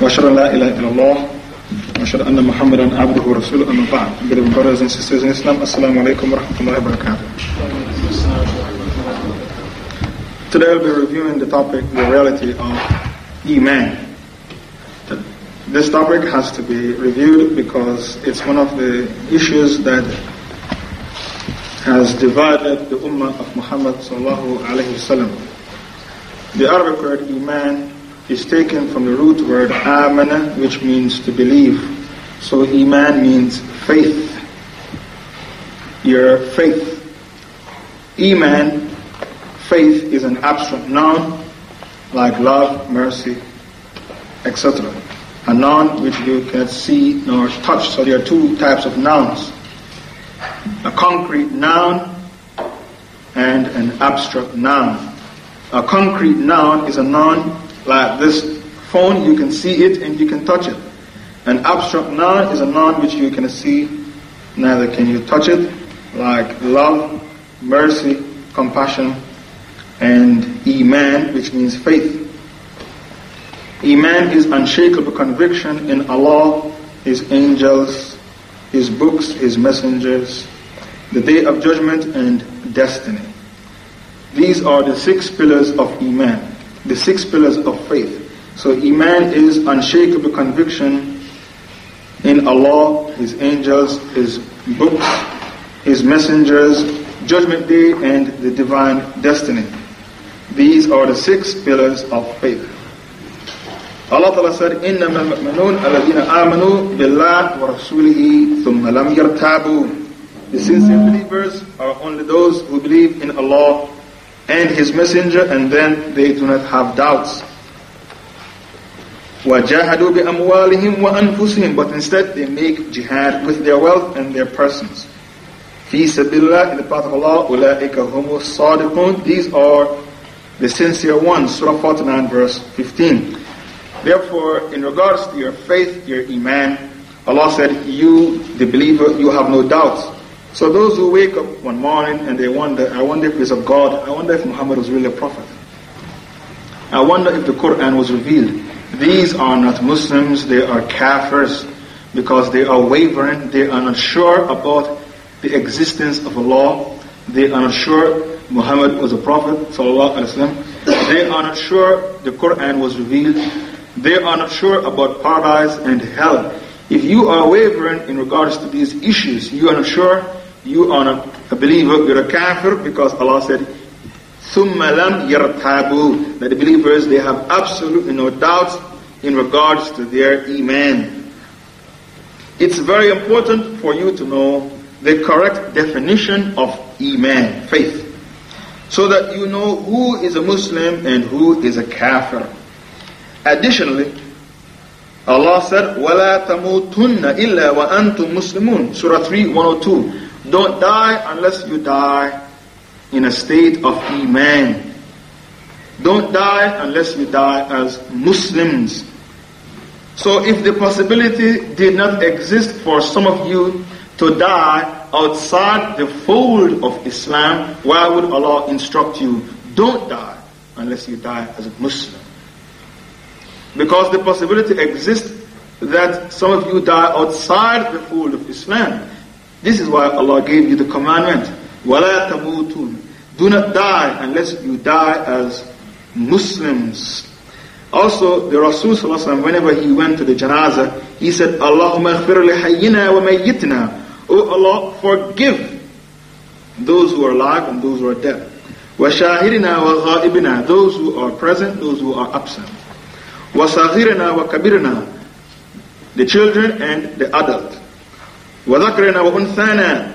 وأشهد أن لا إله إلا الله وأشهد أن محمدا عبده ورسوله أما بعد Beloved brothers and sisters in Islam Assalamu alaikum wa rahmatullahi wa barakatuh Today I'll be reviewing the topic, the reality of Iman. This topic has to be reviewed because it's one of the issues that has divided the Ummah of Muhammad sallallahu alayhi wasallam. The Arabic word Iman is taken from the root word amana, which means to believe. So Iman means faith. Your faith. Iman, faith is an abstract noun like love, mercy, etc a noun which you cannot see nor touch. So there are two types of nouns. A concrete noun and an abstract noun. A concrete noun is a noun like this phone, you can see it and you can touch it. An abstract noun is a noun which you can see, neither can you touch it, like love, mercy, compassion, and iman, which means faith. Iman is unshakable conviction in Allah, His angels, His books, His messengers, the day of judgment and destiny. These are the six pillars of Iman, the six pillars of faith. So Iman is unshakable conviction in Allah, His angels, His books, His messengers, judgment day and the divine destiny. These are the six pillars of faith. Allah Ta'ala said, إِنَّمَا الْمُؤْمِنُونَ الَّذِينَ آمَنُوا بِاللَّهِ وَرَسُولِهِ ثُمَّ لَمْ يَرْتَابُوا The sincere believers are only those who believe in Allah and His Messenger and then they do not have doubts. وَجَاهَدُوا بِأَمْوَالِهِمْ وَأَنفُسِهِمْ But instead they make jihad with their wealth and their persons. فِي سَبِيلِ اللَّهِ In the path of Allah, أُولَٰئِكَ هُمُ الصَّادِقُونَ These are the sincere ones. Surah 49 verse 15. Therefore, in regards to your faith, your iman, Allah said, you, the believer, you have no doubts. So those who wake up one morning and they wonder, I wonder if there's a God, I wonder if Muhammad was really a prophet. I wonder if the Quran was revealed. These are not Muslims, they are kafirs because they are wavering, they are not sure about the existence of Allah, they are not sure Muhammad was a prophet, they are not sure the Quran was revealed, they are not sure about paradise and hell. If you are wavering in regards to these issues, you are not sure, you are not a believer, you're a kafir, because Allah said, ثُمَّ لَمْ يَرْتَابُوا That the believers, they have absolutely no doubts in regards to their iman. It's very important for you to know the correct definition of iman, faith, so that you know who is a Muslim and who is a kafir. Additionally, Allah said, وَلَا تَمُوتُنَّ إِلَّا وَأَنْتُمْ مُسْلِمُونَ Surah 3, 102. Don't die unless you die in a state of Iman. Don't die unless you die as Muslims. So if the possibility did not exist for some of you to die outside the fold of Islam, why would Allah instruct you, don't die unless you die as a Muslim? Because the possibility exists that some of you die outside the fold of Islam. This is why Allah gave you the commandment, وَلَا تَمُوتُونَ Do not die unless you die as Muslims. Also, the Rasul whenever he went to the janazah, he said, Allahumma khfir li hayyina wa mayyitna. Oh Allah, forgive those who are alive and those who are dead. Wa shahidina wa ghaibina. Those who are present, those who are absent. وَصَغِرِنَا وَكَبِرْنَا The children and the adult. وَذَكْرِنَا وَأُنثَانَا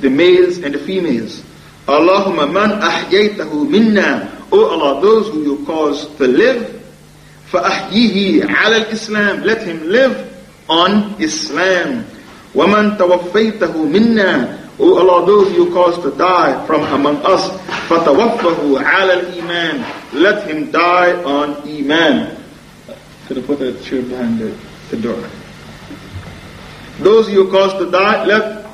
The males and the females. Allahumma man ahyaytahu minna. O Allah, those who you cause to live, فَأَحْيِهِ عَلَى الْإِسْلَامِ Let him live on Islam. وَمَنْ تَوَفَّيْتَهُ مِنَّا O Allah, those you cause to die from among us, فَتَوَفَّهُ عَلَى الْإِيمَانِ Let him die on Iman. Could have put a chair behind the, the door. Those you cause to die, let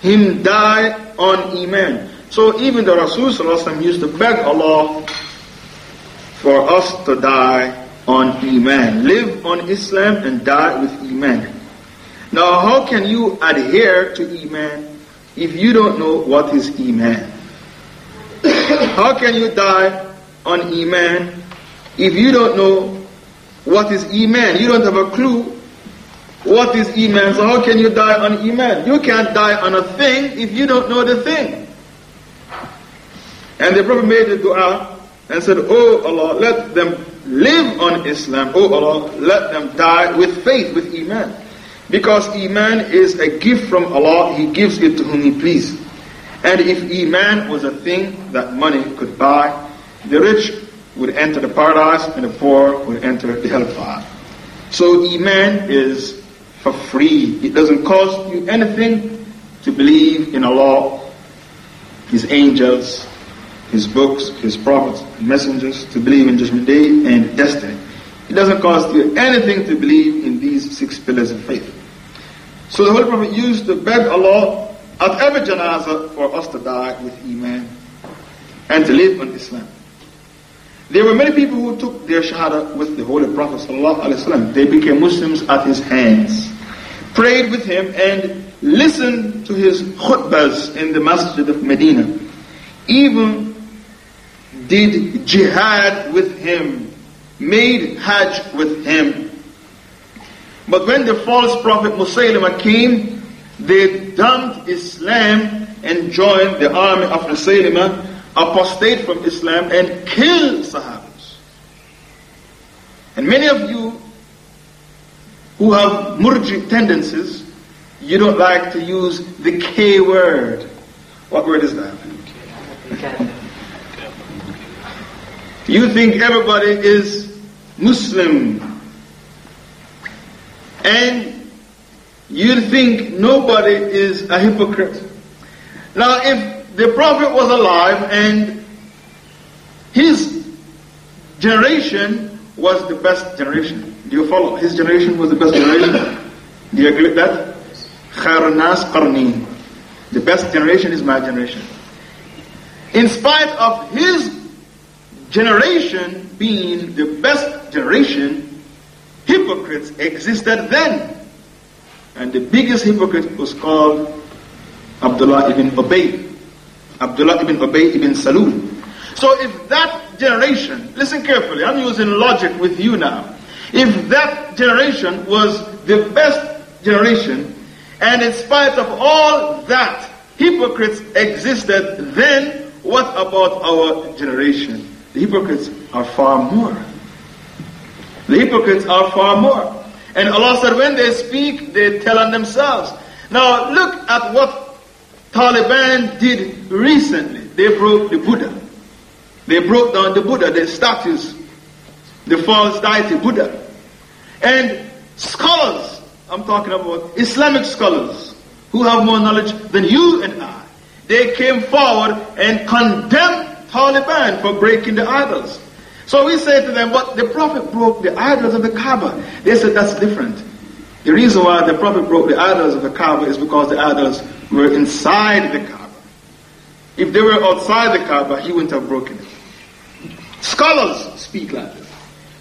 him die on Iman. So even the Rasul used to beg Allah for us to die on Iman. Live on Islam and die with Iman. Now, how can you adhere to Iman if you don't know what is Iman? how can you die on Iman if you don't know what is Iman? You don't have a clue what is Iman. So how can you die on Iman? You can't die on a thing if you don't know the thing. And the Prophet made the dua and said, Oh Allah, let them live on Islam. Oh Allah, let them die with faith, with Iman. Because Iman is a gift from Allah, He gives it to whom He pleases. And if Iman was a thing that money could buy, the rich would enter the paradise and the poor would enter the hellfire. So Iman is for free. It doesn't cost you anything to believe in Allah, His angels, His books, His prophets, messengers, to believe in Judgment Day and destiny. It doesn't cost you anything to believe in these six pillars of faith. So the Holy Prophet used to beg Allah at every janazah for us to die with Iman and to live on Islam. There were many people who took their shahada with the Holy Prophet They became Muslims at his hands, prayed with him and listened to his khutbahs in the masjid of Medina. Even did jihad with him, made hajj with him. But when the false prophet Musaylima came, they dumped Islam and joined the army of Musaylima apostate from Islam and killed Sahabas. And many of you who have murji tendencies, you don't like to use the K word. What word is that? You think everybody is Muslim. And you think nobody is a hypocrite. Now, if the Prophet was alive and his generation was the best generation. Do you follow? His generation was the best generation. Do you agree with that? Khairun qarni. The best generation is my generation. In spite of his generation being the best generation, hypocrites existed then. And the biggest hypocrite was called Abdullah ibn Ubay. Abdullah ibn Ubay ibn Salul. So if that generation, listen carefully, I'm using logic with you now. If that generation was the best generation, and in spite of all that, hypocrites existed, then what about our generation? The hypocrites are far more. The hypocrites are far more. And Allah said when they speak, they tell on themselves. Now look at what Taliban did recently. They broke the Buddha. They broke down the Buddha, the statues, the false deity Buddha. And scholars, I'm talking about Islamic scholars, who have more knowledge than you and I, they came forward and condemned Taliban for breaking the idols. So we said to them, but the Prophet broke the idols of the Kaaba. They said that's different. The reason why the Prophet broke the idols of the Kaaba is because the idols were inside the Kaaba. If they were outside the Kaaba, he wouldn't have broken it. Scholars speak like this.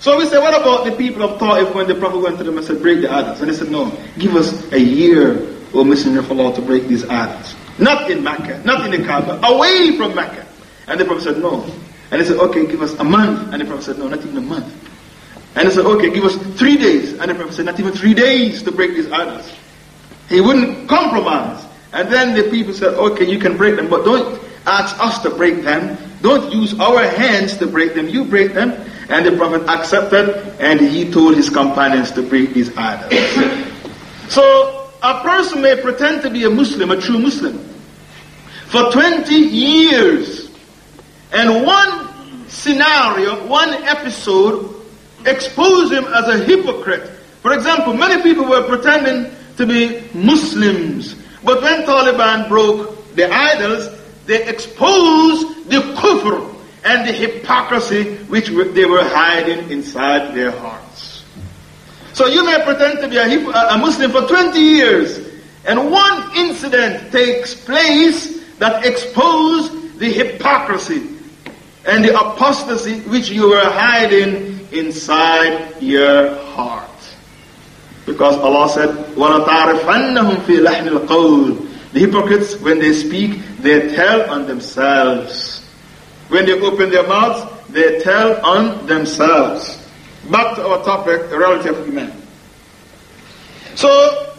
So we say, what about the people of Ta'if when the Prophet went to them and said, break the idols? And they said, no, give us a year, O Messenger of Allah, to break these idols. Not in Mecca, not in the Kaaba, away from Mecca. And the Prophet said, no. And they said, okay, give us a month. And the Prophet said, no, not even a month. And they said, okay, give us three days. And the Prophet said, not even three days to break these idols. He wouldn't compromise. And then the people said, okay, you can break them, but don't ask us to break them. Don't use our hands to break them. You break them. And the Prophet accepted and he told his companions to break these idols. so a person may pretend to be a Muslim, a true Muslim, for 20 years. And one scenario, one episode expose him as a hypocrite. For example, many people were pretending to be Muslims but when Taliban broke the idols, they exposed the kufr and the hypocrisy which they were hiding inside their hearts. So you may pretend to be a, a Muslim for 20 years, and one incident takes place that exposes the hypocrisy and the apostasy which you were hiding inside your heart. Because Allah said, وَلَتَعْرِفَنَّهُمْ فِي لَحْنِ الْقَوْلِ The hypocrites, when they speak, they tell on themselves. when they open their mouths, they tell on themselves. Back to our topic, the reality of Iman. So,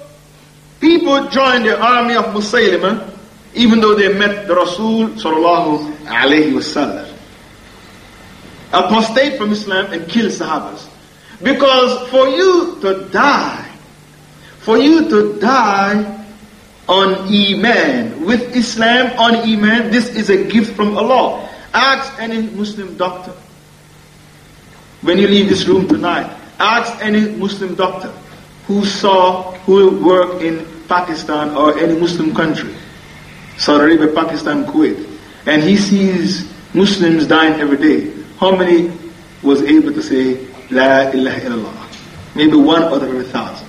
people joined the army of Musaylimah, even though they met the Rasul sallallahu alayhi wasallam. Apostate from Islam and kill Sahabas. Because for you to die, for you to die on Iman, with Islam on Iman, this is a gift from Allah. Ask any Muslim doctor. When you leave this room tonight, ask any Muslim doctor who saw, who worked in Pakistan or any Muslim country, Saudi Arabia, Pakistan, Kuwait, and he sees Muslims dying every day. How many was able to say, La ilaha illallah. Maybe one out of every thousand.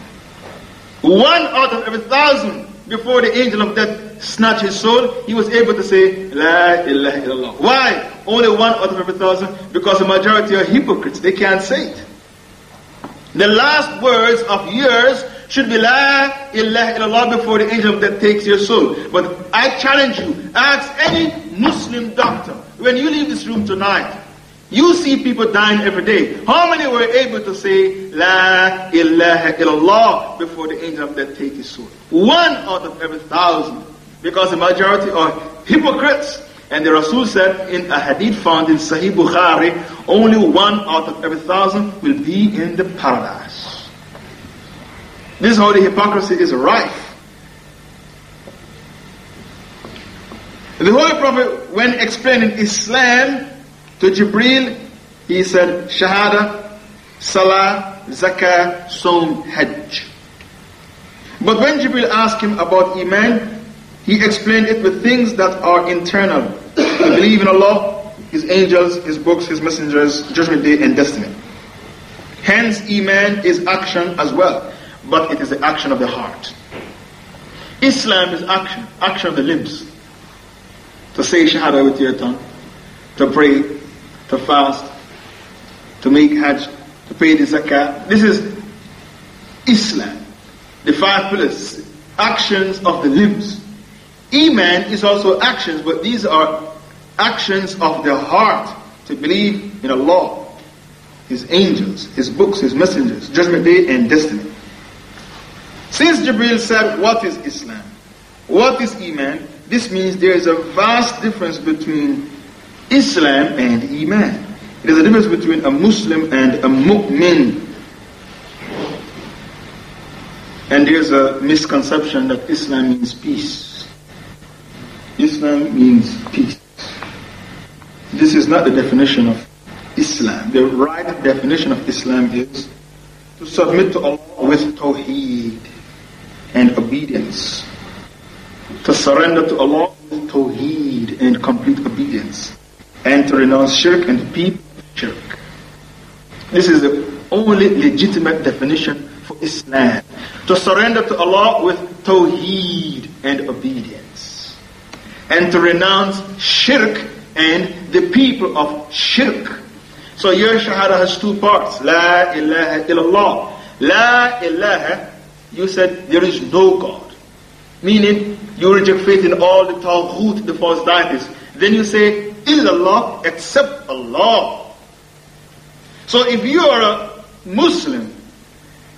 One out of every thousand before the angel of death snatched his soul, he was able to say, La ilaha illallah. Why? Only one out of every thousand? Because the majority are hypocrites. They can't say it. The last words of yours should be La ilaha illallah before the angel of death takes your soul. But I challenge you, ask any Muslim doctor, when you leave this room tonight, you see people dying every day. How many were able to say La ilaha illallah before the angel of death takes his soul? One out of every thousand. Because the majority are hypocrites. And the Rasul said in a hadith found in Sahih Bukhari, only one out of every thousand will be in the paradise. This is how the hypocrisy is rife. The Holy Prophet, when explaining Islam, to Jibril, he said, Shahada, Salah, Zakah, Som, Hajj. But when Jibril asked him about Iman, he explained it with things that are internal. to believe in Allah, His angels, His books, His messengers, Judgment Day, and destiny. Hence, Iman is action as well, but it is the action of the heart. Islam is action, action of the limbs. To say Shahada with your tongue, to pray, to fast, to make Hajj, to pay the Zakah. This is Islam. The five pillars, actions of the limbs. Iman is also actions, but these are actions of the heart to believe in Allah, His angels, His books, His messengers, Judgment Day, and destiny. Since Jibril said, What is Islam? What is Iman? This means there is a vast difference between Islam and Iman. There's a difference between a Muslim and a mu'min. And there's a misconception that Islam means peace. Islam means peace. This is not the definition of Islam. The right definition of Islam is to submit to Allah with tawheed and obedience. To surrender to Allah with tawheed and complete obedience and to renounce shirk and the people of shirk. This is the only legitimate definition for Islam. To surrender to Allah with tawheed and obedience. And to renounce shirk and the people of shirk. So your shahada has two parts. La ilaha illallah. La ilaha, you said there is no God. Meaning you reject faith in all the taghut, the false deities. Then you say illallah except Allah. So if you are a Muslim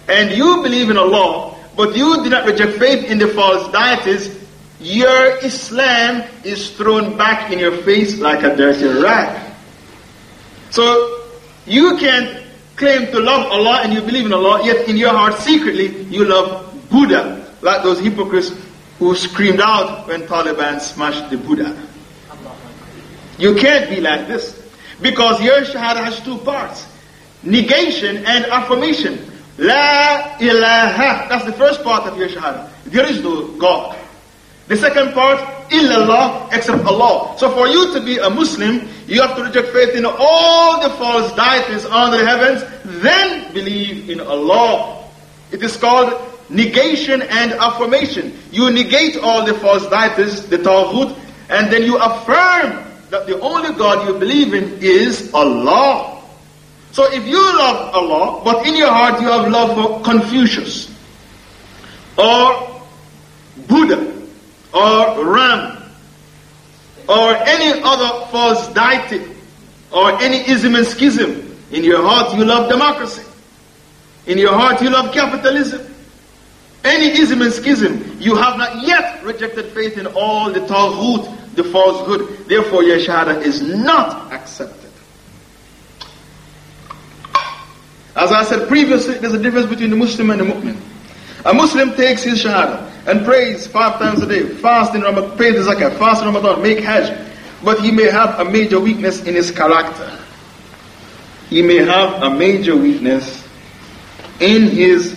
and you believe in Allah, but you do not reject faith in the false deities, your Islam is thrown back in your face like a dirty rag. So you can claim to love Allah and you believe in Allah, yet in your heart secretly you love Buddha, like those hypocrites who screamed out when Taliban smashed the Buddha. You can't be like this. Because your shahada has two parts. Negation and affirmation. La ilaha. That's the first part of your shahada. There is no God. The second part, illallah, except Allah. So for you to be a Muslim, you have to reject faith in all the false deities under the heavens, then believe in Allah. It is called negation and affirmation. You negate all the false deities, the taghut, and then you affirm that the only God you believe in is Allah. So if you love Allah, but in your heart you have love for Confucius, or Buddha, or Ram, or any other false deity, or any ism and schism, in your heart you love democracy. In your heart you love capitalism. Any ism and schism, you have not yet rejected faith in all the taghut, the falsehood. Therefore your shahada is not accepted. As I said previously, there's a difference between the Muslim and the mu'min. A Muslim takes his shahada and prays five times a day, fast in Ramadan, pay the zakat, fast in Ramadan, make hajj. But he may have a major weakness in his character. He may have a major weakness in his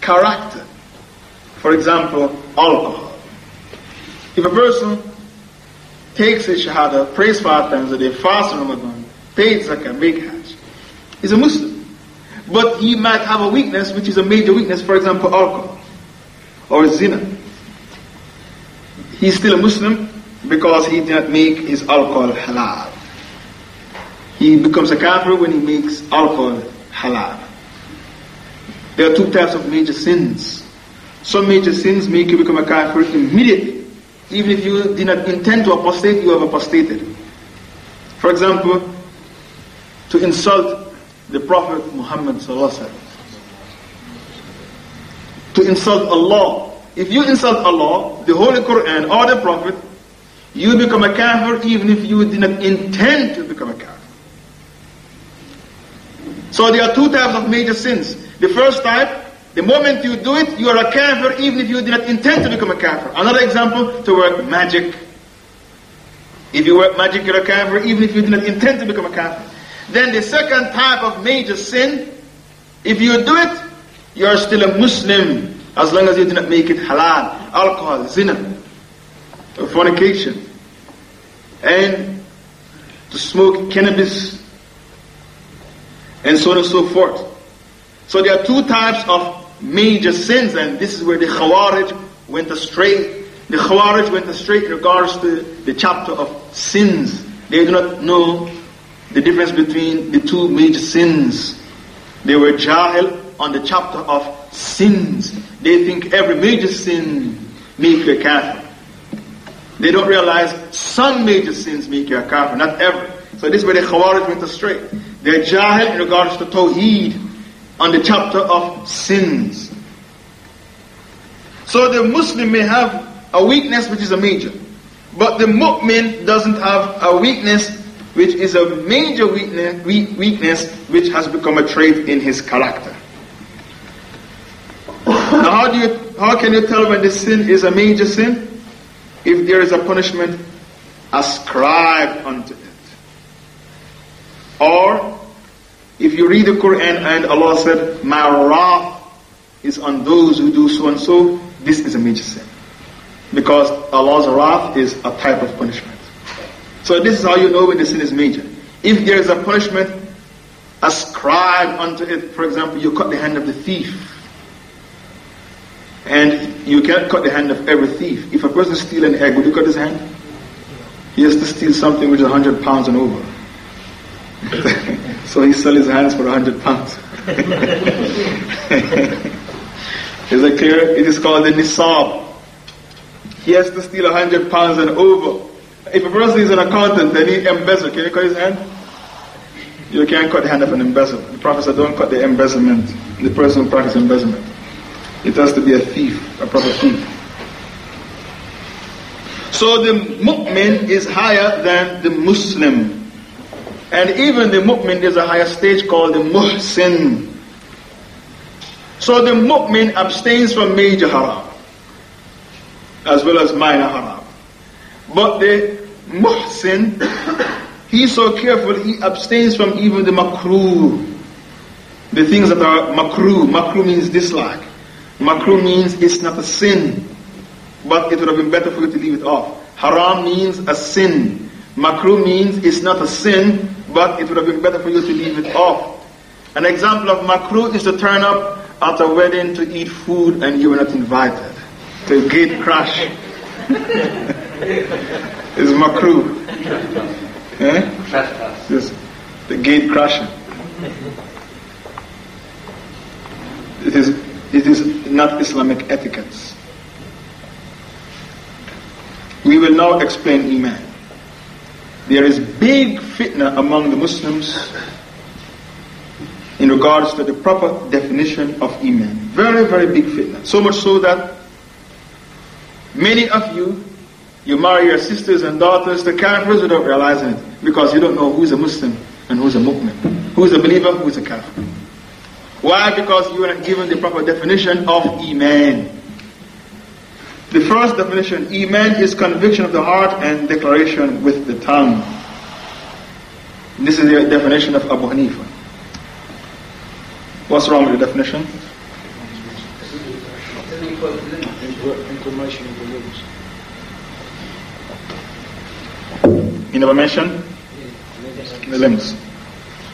character. For example, alcohol. If a person takes his shahada, prays five times a day, fasts in Ramadan, pays zakat, make hajj, he's a Muslim. But he might have a weakness, which is a major weakness, for example, alcohol or zina. He's still a Muslim because he did not make his alcohol halal. He becomes a kafir when he makes alcohol halal. There are two types of major sins. Some major sins make you become a kafir immediately. Even if you did not intend to apostate, you have apostated. For example, to insult the Prophet Muhammad to insult Allah. If you insult Allah, the Holy Quran or the Prophet, you become a kafir even if you did not intend to become a kafir. So there are two types of major sins. The first type, the moment you do it, you are a kafir even if you did not intend to become a kafir. Another example, to work magic. If you work magic, you're a kafir even if you did not intend to become a kafir. Then the second type of major sin, if you do it, you are still a Muslim as long as you do not make it halal, alcohol, zina, fornication, and to smoke cannabis, and so on and so forth. So there are two types of major sins, and this is where the Khawarij went astray. The Khawarij went astray in regards to the chapter of sins. They do not know the difference between the two major sins. They were jahil on the chapter of sins. They think every major sin make you a kafir. They don't realize some major sins make you a kafir, not every. So this is where the Khawarij went astray. They're jahil in regards to Tawheed on the chapter of sins. So the Muslim may have a weakness which is a major. But the mu'min doesn't have a weakness which is a major weakness, weakness which has become a trait in his character. Now, how do you, how can you tell when the sin is a major sin? If there is a punishment ascribed unto it. Or, if you read the Quran and Allah said, My wrath is on those who do so and so, this is a major sin. Because Allah's wrath is a type of punishment. So this is how you know when the sin is major. If there is a punishment ascribed unto it, for example, you cut the hand of the thief. And you can't cut the hand of every thief. If a person steals an egg, would you cut his hand? He has to steal something which is 100 pounds and over. so he sells his hands for 100 pounds. is it clear? It is called the nisab. He has to steal 100 pounds and over. If a person is an accountant and he embezzle, can you cut his hand? You can't cut the hand of an embezzler. The Prophet said, don't cut the embezzlement. The person who practices embezzlement. It has to be a thief, a proper thief. So the mu'min is higher than the Muslim. And even the mu'min, is a higher stage called the muhsin. So the mu'min abstains from major haram, as well as minor haram. But the muhsin, he's so careful, he abstains from even the makruh. The things that are makruh. Makruh means dislike. Makruh means it's not a sin, but it would have been better for you to leave it off. Haram means a sin. Makruh means it's not a sin, but it would have been better for you to leave it off. An example of makruh is to turn up at a wedding to eat food and you were not invited. To gate crash. is makruh. Eh? Yes. The gate crashing. It is, it is not Islamic etiquette. We will now explain Iman. There is big fitna among the Muslims in regards to the proper definition of Iman. Very, very big fitna. So much so that many of you, you marry your sisters and daughters to kafirs without realizing it because you don't know who's a Muslim and who's a mu'min, who's a believer, who's a kafir. Why? Because you are not given the proper definition of Iman. The first definition, Iman is conviction of the heart and declaration with the tongue. This is the definition of Abu Hanifa. What's wrong with the definition? Information You never mentioned the limbs.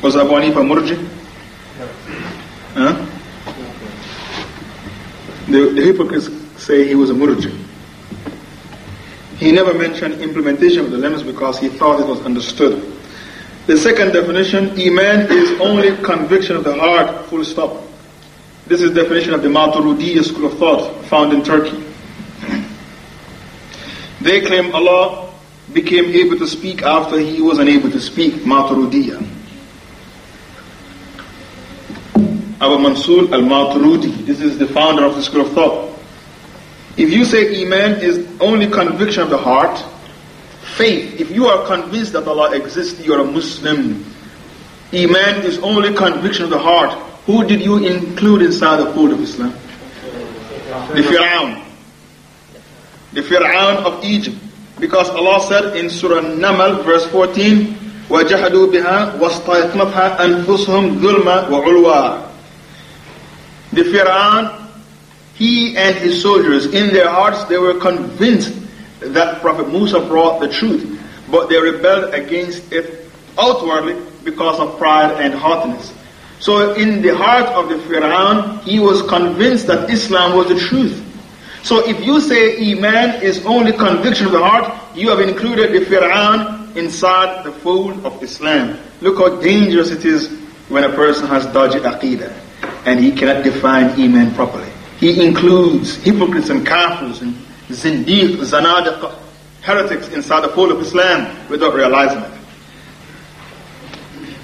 Was Abu Hanifa murji? Huh? The, the hypocrites say he was a murji. He never mentioned implementation of the limbs because he thought it was understood. The second definition, Iman is only conviction of the heart, full stop. This is the definition of the Maturidiyya school of thought found in Turkey. They claim Allah became able to speak after he was unable to speak, Maturidiyya. Abu Mansur al-Maturidi, this is the founder of the school of thought. If you say Iman is only conviction of the heart, faith, if you are convinced that Allah exists, you are a Muslim. Iman is only conviction of the heart. Who did you include inside the fold of Islam? The Fir'aun. The Fir'aun of Egypt. Because Allah said in Surah Namal, verse 14, وَجَحَدُوا بِهَا وَاسْتَيْقْنَتْهَا أَنفُسُهُمْ ظُلْمًا وَعُلْوًا The Fir'aun he and his soldiers, in their hearts, they were convinced that Prophet Musa brought the truth, but they rebelled against it outwardly because of pride and haughtiness. So in the heart of the Fir'aun, he was convinced that Islam was the truth. So if you say Iman is only conviction of the heart, you have included the Fir'aun inside the fold of Islam. Look how dangerous it is when a person has dodgy aqidah and he cannot define Iman properly. He includes hypocrites and kafirs and zindiq, zanadiq, heretics inside the fold of Islam without realizing it.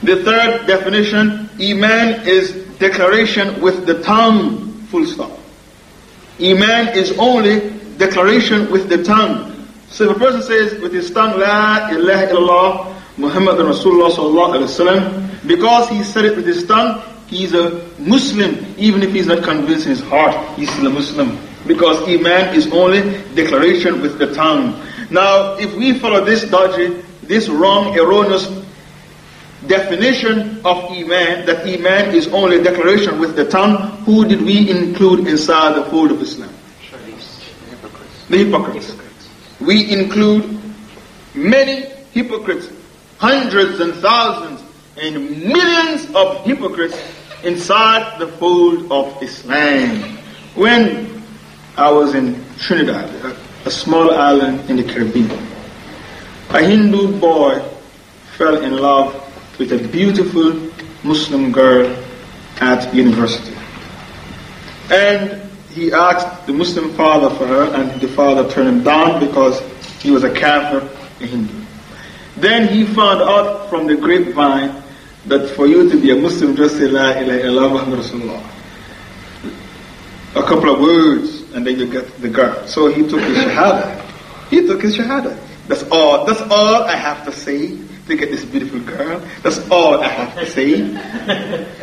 The third definition, Iman is declaration with the tongue, full stop. Iman is only declaration with the tongue. So if a person says with his tongue, La ilaha illallah, Muhammad Rasulullah sallallahu alayhi wa because he said it with his tongue, He's a Muslim, even if he's not convinced in his heart, he's still a Muslim. Because Iman is only declaration with the tongue. Now, if we follow this dodgy, this wrong, erroneous definition of Iman, that Iman is only declaration with the tongue, who did we include inside the fold of Islam? The hypocrites. We include many hypocrites, hundreds and thousands and millions of hypocrites inside the fold of Islam. When I was in Trinidad, a small island in the Caribbean, a Hindu boy fell in love with a beautiful Muslim girl at university. And he asked the Muslim father for her, and the father turned him down because he was a Kafir, a Hindu. Then he found out from the grapevine that for you to be a Muslim, just say La ilaha illallah Rasulullah. A couple of words, and then you get the girl. So he took his Shahada. He took his Shahada. That's all. That's all I have to say to get this beautiful girl. That's all I have to say.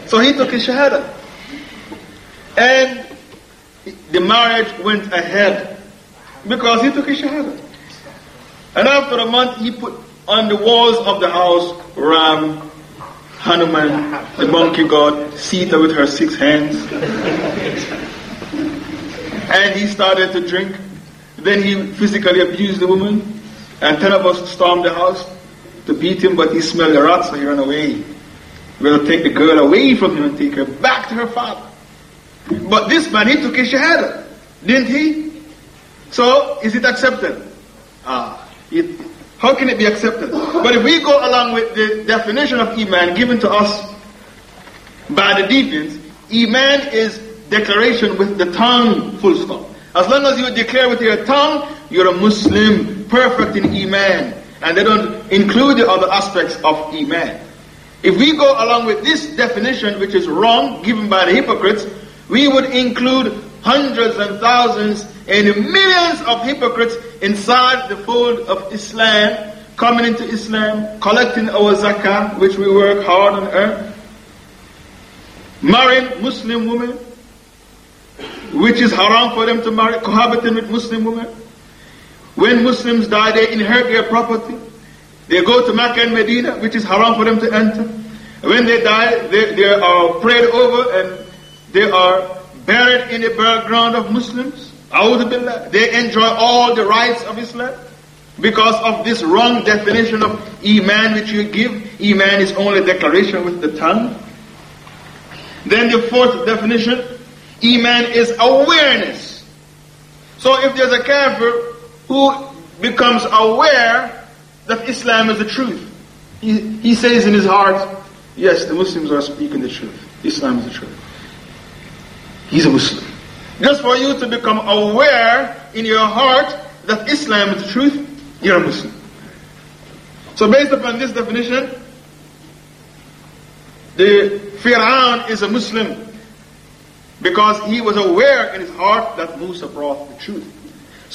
so he took his Shahada. And the marriage went ahead because he took his Shahada. And after a month, he put on the walls of the house Ram, Hanuman, the monkey god, Sita with her six hands. and he started to drink. Then he physically abused the woman. And ten of us stormed the house to beat him, but he smelled the rat, so he ran away. We will take the girl away from him and take her back to her father. But this man, he took his shahada, didn't he? So, is it accepted? Ah, it, how can it be accepted? But if we go along with the definition of Iman given to us by the deviants, Iman is declaration with the tongue, full stop. As long as you declare with your tongue, you're a Muslim, perfect in Iman. And they don't include the other aspects of Iman. If we go along with this definition, which is wrong, given by the hypocrites, we would include hundreds and thousands and millions of hypocrites inside the fold of Islam, coming into Islam, collecting our zakah, which we work hard on earth, marrying Muslim women, which is haram for them to marry, cohabiting with Muslim women. When Muslims die, they inherit their property. They go to Mecca and Medina, which is haram for them to enter. When they die, they, they are prayed over and they are buried in the burial ground of Muslims. They enjoy all the rights of Islam because of this wrong definition of Iman which you give. Iman is only declaration with the tongue. Then the fourth definition, Iman is awareness. So if there's a kafir who becomes aware that Islam is the truth, he, he says in his heart, yes, the Muslims are speaking the truth. Islam is the truth. He's a Muslim. Just for you to become aware in your heart that Islam is the truth, you're a Muslim. So based upon this definition, the Fir'aun is a Muslim because he was aware in his heart that Musa brought the truth.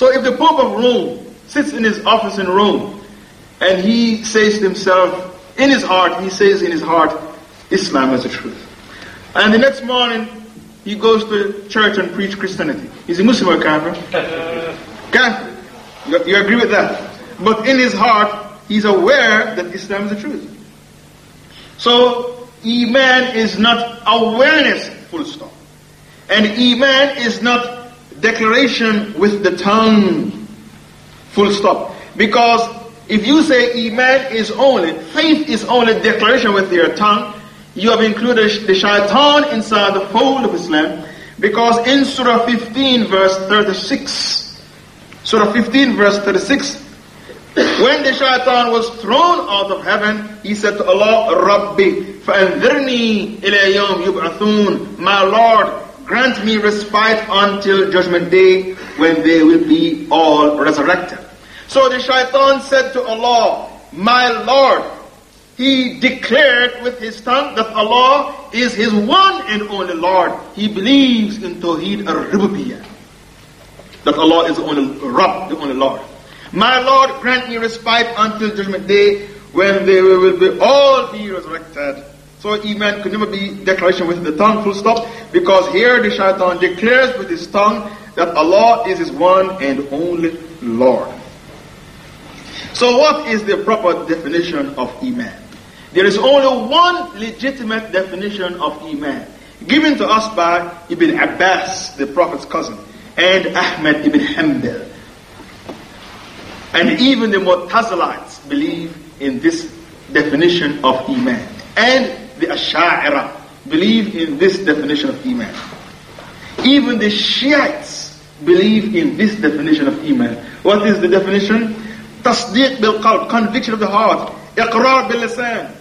So if the Pope of Rome sits in his office in Rome and he says to himself, in his heart, he says in his heart, Islam is the truth. And the next morning, he goes to church and preach Christianity. Is he Muslim or Kafir? Kafir. You, you agree with that? But in his heart, he's aware that Islam is the truth. So Iman is not awareness, full stop. And Iman is not declaration with the tongue, full stop. Because if you say Iman is only, faith is only declaration with your tongue, you have included the shaitan inside the fold of Islam. Because in Surah 15 verse 36, Surah 15 verse 36, when the shaitan was thrown out of heaven, he said to Allah, Rabbi, فَأَنذِرْنِي إِلَى يَوْمِ يُبْعَثُونَ My Lord, grant me respite until judgment day when they will be all resurrected. So the shaitan said to Allah, My Lord, he declared with his tongue that Allah is his one and only Lord. He believes in Tawheed al-Rububiyyah. That Allah is the only Rabb, the only Lord. My Lord, grant me respite until judgment day when they will be all be resurrected. So Iman could never be declaration with the tongue, full stop, because here the shaitan declares with his tongue that Allah is his one and only Lord. So what is the proper definition of Iman? There is only one legitimate definition of Iman, given to us by Ibn Abbas, the Prophet's cousin, and Ahmad ibn Hanbal. And even the Mu'tazilites believe in this definition of Iman. And the Ash'ara believe in this definition of Iman. Even the Shiites believe in this definition of Iman. What is the definition? Tasdeeq bil qalb, conviction of the heart. Iqrar bil lisan,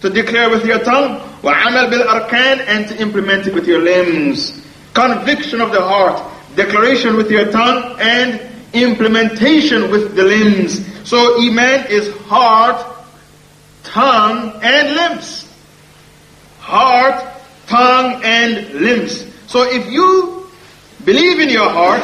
to declare with your tongue. Wa amal bil arkan, and to implement it with your limbs. Conviction of the heart, declaration with your tongue, and implementation with the limbs. So Iman is heart, tongue, and limbs. Heart, tongue, and limbs. So if you believe in your heart,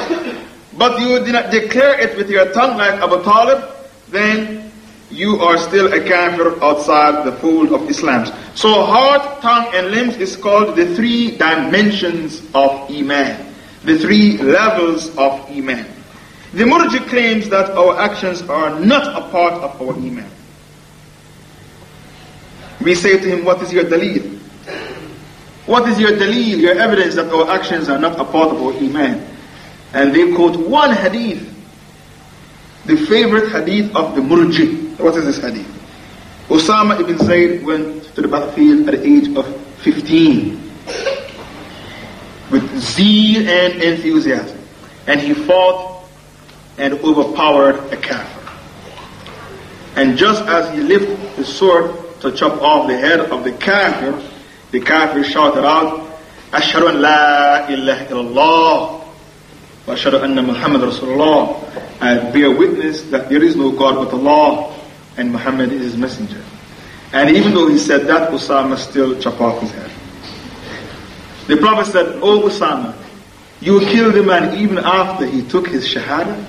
but you did not declare it with your tongue like Abu Talib, then you are still a kafir outside the fold of Islam. So heart, tongue, and limbs is called the three dimensions of Iman. The three levels of Iman. The Murji claims that our actions are not a part of our Iman. We say to him, what is your dalil? What is your dalil, your evidence that our actions are not a part of our Iman? And they quote one hadith, the favorite hadith of the Murji. What is this hadith? Osama ibn Zayd went to the battlefield at the age of 15 with zeal and enthusiasm. And he fought and overpowered a kafir. And just as he lifted his sword to chop off the head of the kafir, the kafir shouted out, Ashhadu an la ilaha illallah wa ashhadu anna Muhammad Rasulullah. I bear witness that there is no God but Allah and Muhammad is his messenger. And even though he said that, Usama still chopped off his head. The Prophet said, O Usama, you killed the man even after he took his shahada?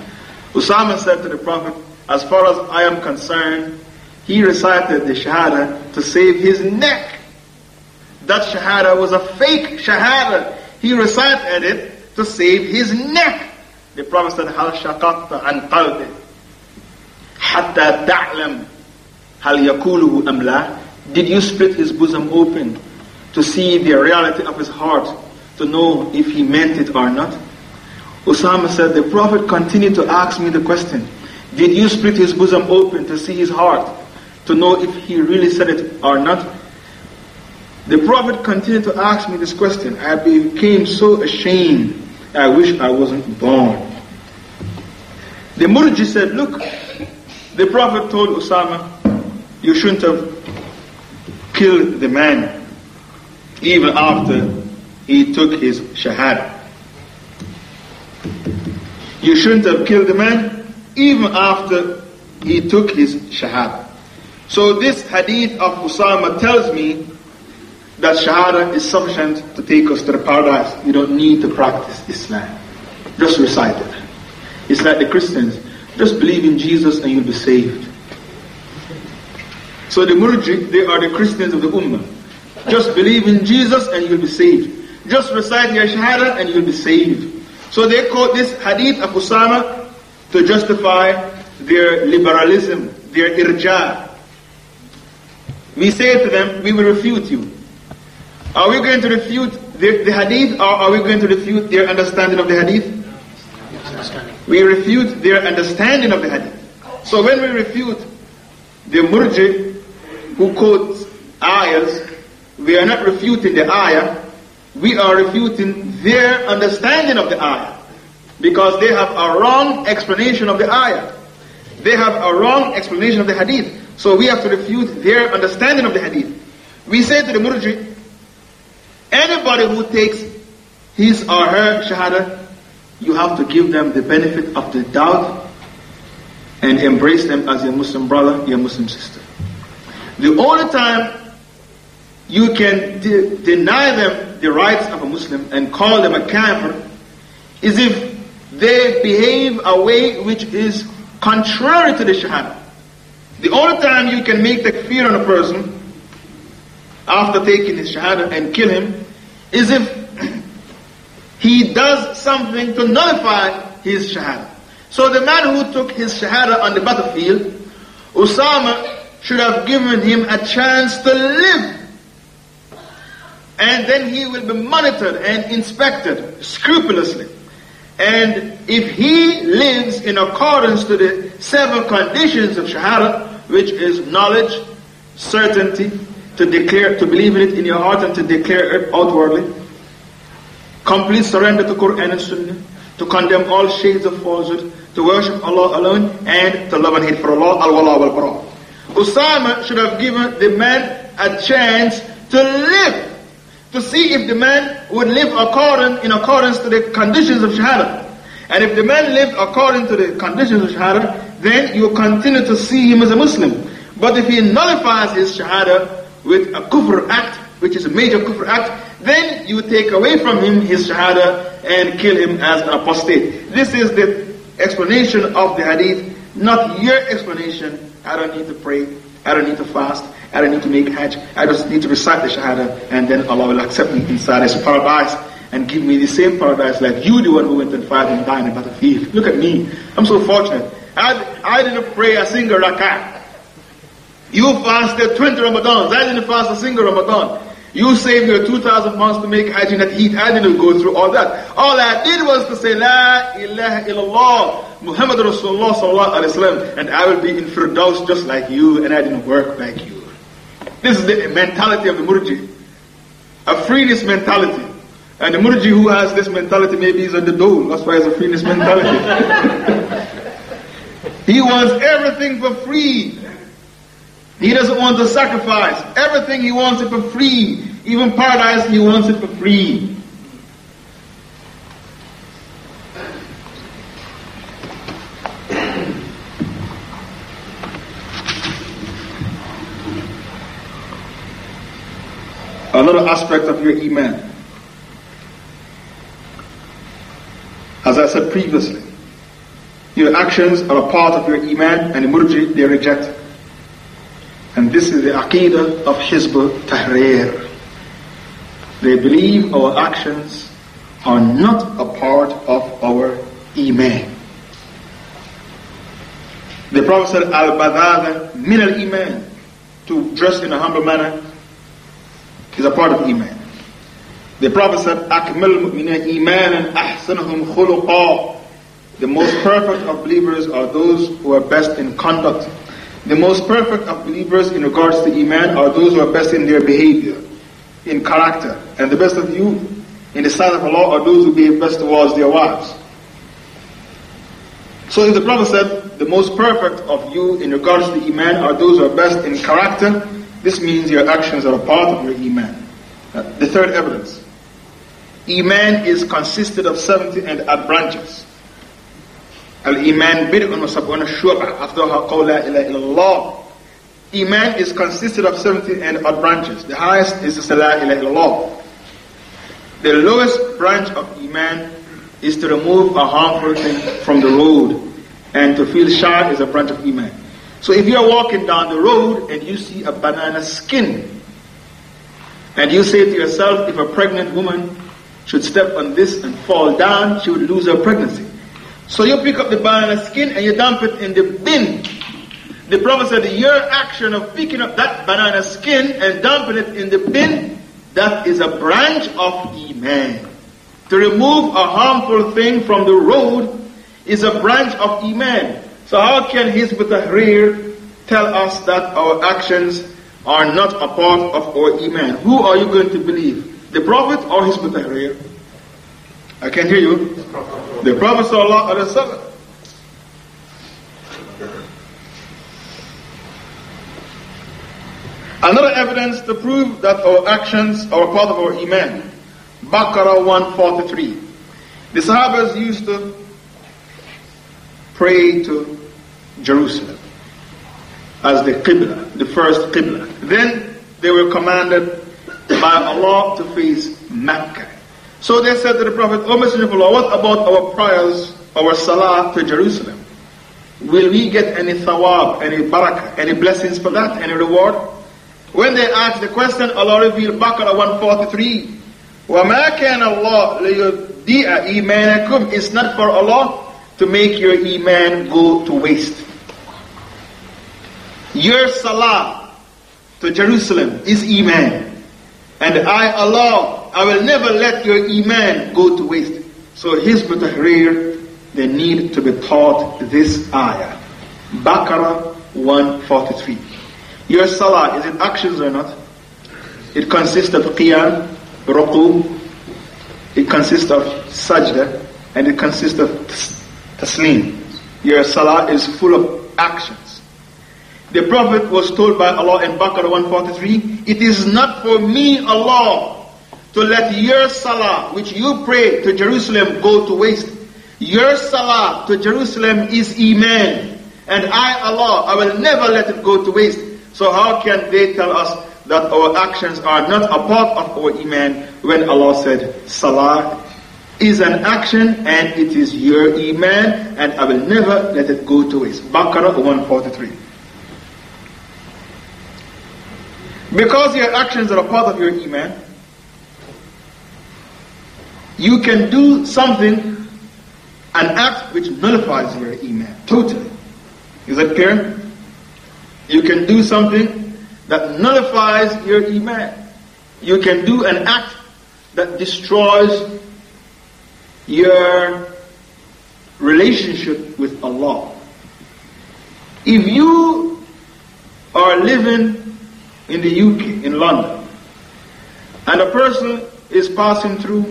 Usama said to the Prophet, as far as I am concerned, he recited the shahada to save his neck. That shahada was a fake shahada. He recited it to save his neck. The Prophet said, هل شققت عن قلبه حتى تعلم هل يقوله أم لا? Did you split his bosom open to see the reality of his heart, to know if he meant it or not? Usama said, the Prophet continued to ask me the question, did you split his bosom open to see his heart, to know if he really said it or not? The Prophet continued to ask me this question. I became so ashamed. I wish I wasn't born. The Murji said, Look, the Prophet told Usama, You shouldn't have killed the man even after he took his Shahada. You shouldn't have killed the man even after he took his Shahada. So this hadith of Osama tells me that Shahada is sufficient to take us to the paradise. You don't need to practice Islam. Just recite it. It's like the Christians. Just believe in Jesus and you'll be saved. So the Murji, they are the Christians of the Ummah. Just believe in Jesus and you'll be saved. Just recite your Shahada and you'll be saved. So they quote this hadith of Usama to justify their liberalism, their irja. We say to them, we will refute you. Are we going to refute the, the hadith or are we going to refute their understanding of the hadith? We refute their understanding of the hadith. So when we refute the murji who quotes ayahs, we are not refuting the ayah, we are refuting their understanding of the ayah. Because they have a wrong explanation of the ayah. They have a wrong explanation of the hadith. So we have to refute their understanding of the hadith. We say to the murji, Anybody who takes his or her shahada, you have to give them the benefit of the doubt and embrace them as your Muslim brother, your Muslim sister. The only time you can de- deny them the rights of a Muslim and call them a kafir is if they behave a way which is contrary to the shahada. The only time you can make the fear on a person after taking his shahada and kill him is if he does something to nullify his shahada. So the man who took his shahada on the battlefield, Osama should have given him a chance to live. And then he will be monitored and inspected scrupulously. And if he lives in accordance to the seven conditions of Shahada, which is knowledge, certainty, to declare, to believe in it in your heart and to declare it outwardly. Complete surrender to Quran and Sunnah, to condemn all shades of falsehood, to worship Allah alone, and to love and hate for Allah, al-wala wal-bara. Usama should have given the man a chance to live, to see if the man would live according, in accordance to the conditions of Shahada. And if the man lived according to the conditions of Shahada, then you continue to see him as a Muslim. But if he nullifies his Shahada, with a kufr act, which is a major kufr act, then you take away from him his shahada and kill him as an apostate. This is the explanation of the hadith, not your explanation. I don't need to pray. I don't need to fast. I don't need to make hajj. I just need to recite the shahada and then Allah will accept me inside his paradise and give me the same paradise like you, the one who went and fought and died in the battlefield. Look at me. I'm so fortunate. I, I didn't pray a single rakah. You fasted 20 Ramadans. I didn't fast a single Ramadan. You saved your 2,000 pounds to make Hajj and eat. I didn't go through all that. All I did was to say, La ilaha illallah, Muhammad Rasulullah sallallahu alayhi wasallam, and I will be in Firdaus just like you, and I didn't work like you. This is the mentality of the Murji. A freeness mentality. And the Murji who has this mentality maybe is on the dole. That's why it's a freeness mentality. he wants everything for free. He doesn't want to sacrifice. Everything he wants it for free. Even paradise, he wants it for free. Another aspect of your iman. As I said previously, your actions are a part of your iman and the murji they reject. And this is the Aqidah of Hizb Tahrir. They believe our actions are not a part of our Iman. The Prophet said, Al-Badada min al-Iman, to dress in a humble manner, is a part of Iman. The Prophet said, Akmal mu'mina imanan ahsanahum khuluqa. The most perfect of believers are those who are best in conduct. The most perfect of believers in regards to Iman are those who are best in their behavior, in character. And the best of you in the sight of Allah are those who behave best towards their wives. So if the Prophet said, the most perfect of you in regards to Iman are those who are best in character, this means your actions are a part of your Iman. Uh, the third evidence. Iman is consisted of 70 and odd branches. Al-Iman bid'un wa sab'una shub'a afdaha qawla ila illallah. Iman is consisted of 70 and odd branches. The highest is the la ilaha illallah. The lowest branch of Iman is to remove a harmful thing from the road. And to feel shy is a branch of Iman. So if you're walking down the road and you see a banana skin, and you say to yourself, if a pregnant woman should step on this and fall down, she would lose her pregnancy. So you pick up the banana skin and you dump it in the bin. The Prophet said, your action of picking up that banana skin and dumping it in the bin, that is a branch of Iman. To remove a harmful thing from the road is a branch of Iman. So how can Hizb Tahrir tell us that our actions are not a part of our Iman? Who are you going to believe? The Prophet or Hizb Tahrir? I can hear you. The Prophet Sallallahu Alaihi Wasallam. Another evidence to prove that our actions are part of our Iman. Baqarah 143. The Sahabas used to pray to Jerusalem as the Qibla, the first Qibla. Then they were commanded by Allah to face Mecca. So they said to the Prophet, O Messenger of Allah, what about our prayers, our salah to Jerusalem? Will we get any thawab, any barakah, any blessings for that, any reward? When they asked the question, Allah revealed Baqarah 143. وَمَا كَانَ اللَّهُ لِيُدِّيَ إِيمَانَكُمْ It's not for Allah to make your iman go to waste. Your salah to Jerusalem is iman. And I, Allah, I will never let your Iman go to waste. So Hizb Tahrir, they need to be taught this ayah. Baqarah 143. Your salah, is it actions or not? It consists of qiyam, ruku, it consists of sajda, and it consists of taslim. Your salah is full of actions. The Prophet was told by Allah in Baqarah 143, It is not for me, Allah, to let your salah, which you pray to Jerusalem, go to waste. Your salah to Jerusalem is Iman. And I, Allah, I will never let it go to waste. So how can they tell us that our actions are not a part of our Iman when Allah said, Salah is an action and it is your Iman and I will never let it go to waste. Baqarah 143. Because your actions are a part of your Iman, you can do something, an act which nullifies your Iman totally. Is that clear? You can do something that nullifies your Iman. You can do an act that destroys your relationship with Allah. If you are living in the UK, in London, and a person is passing through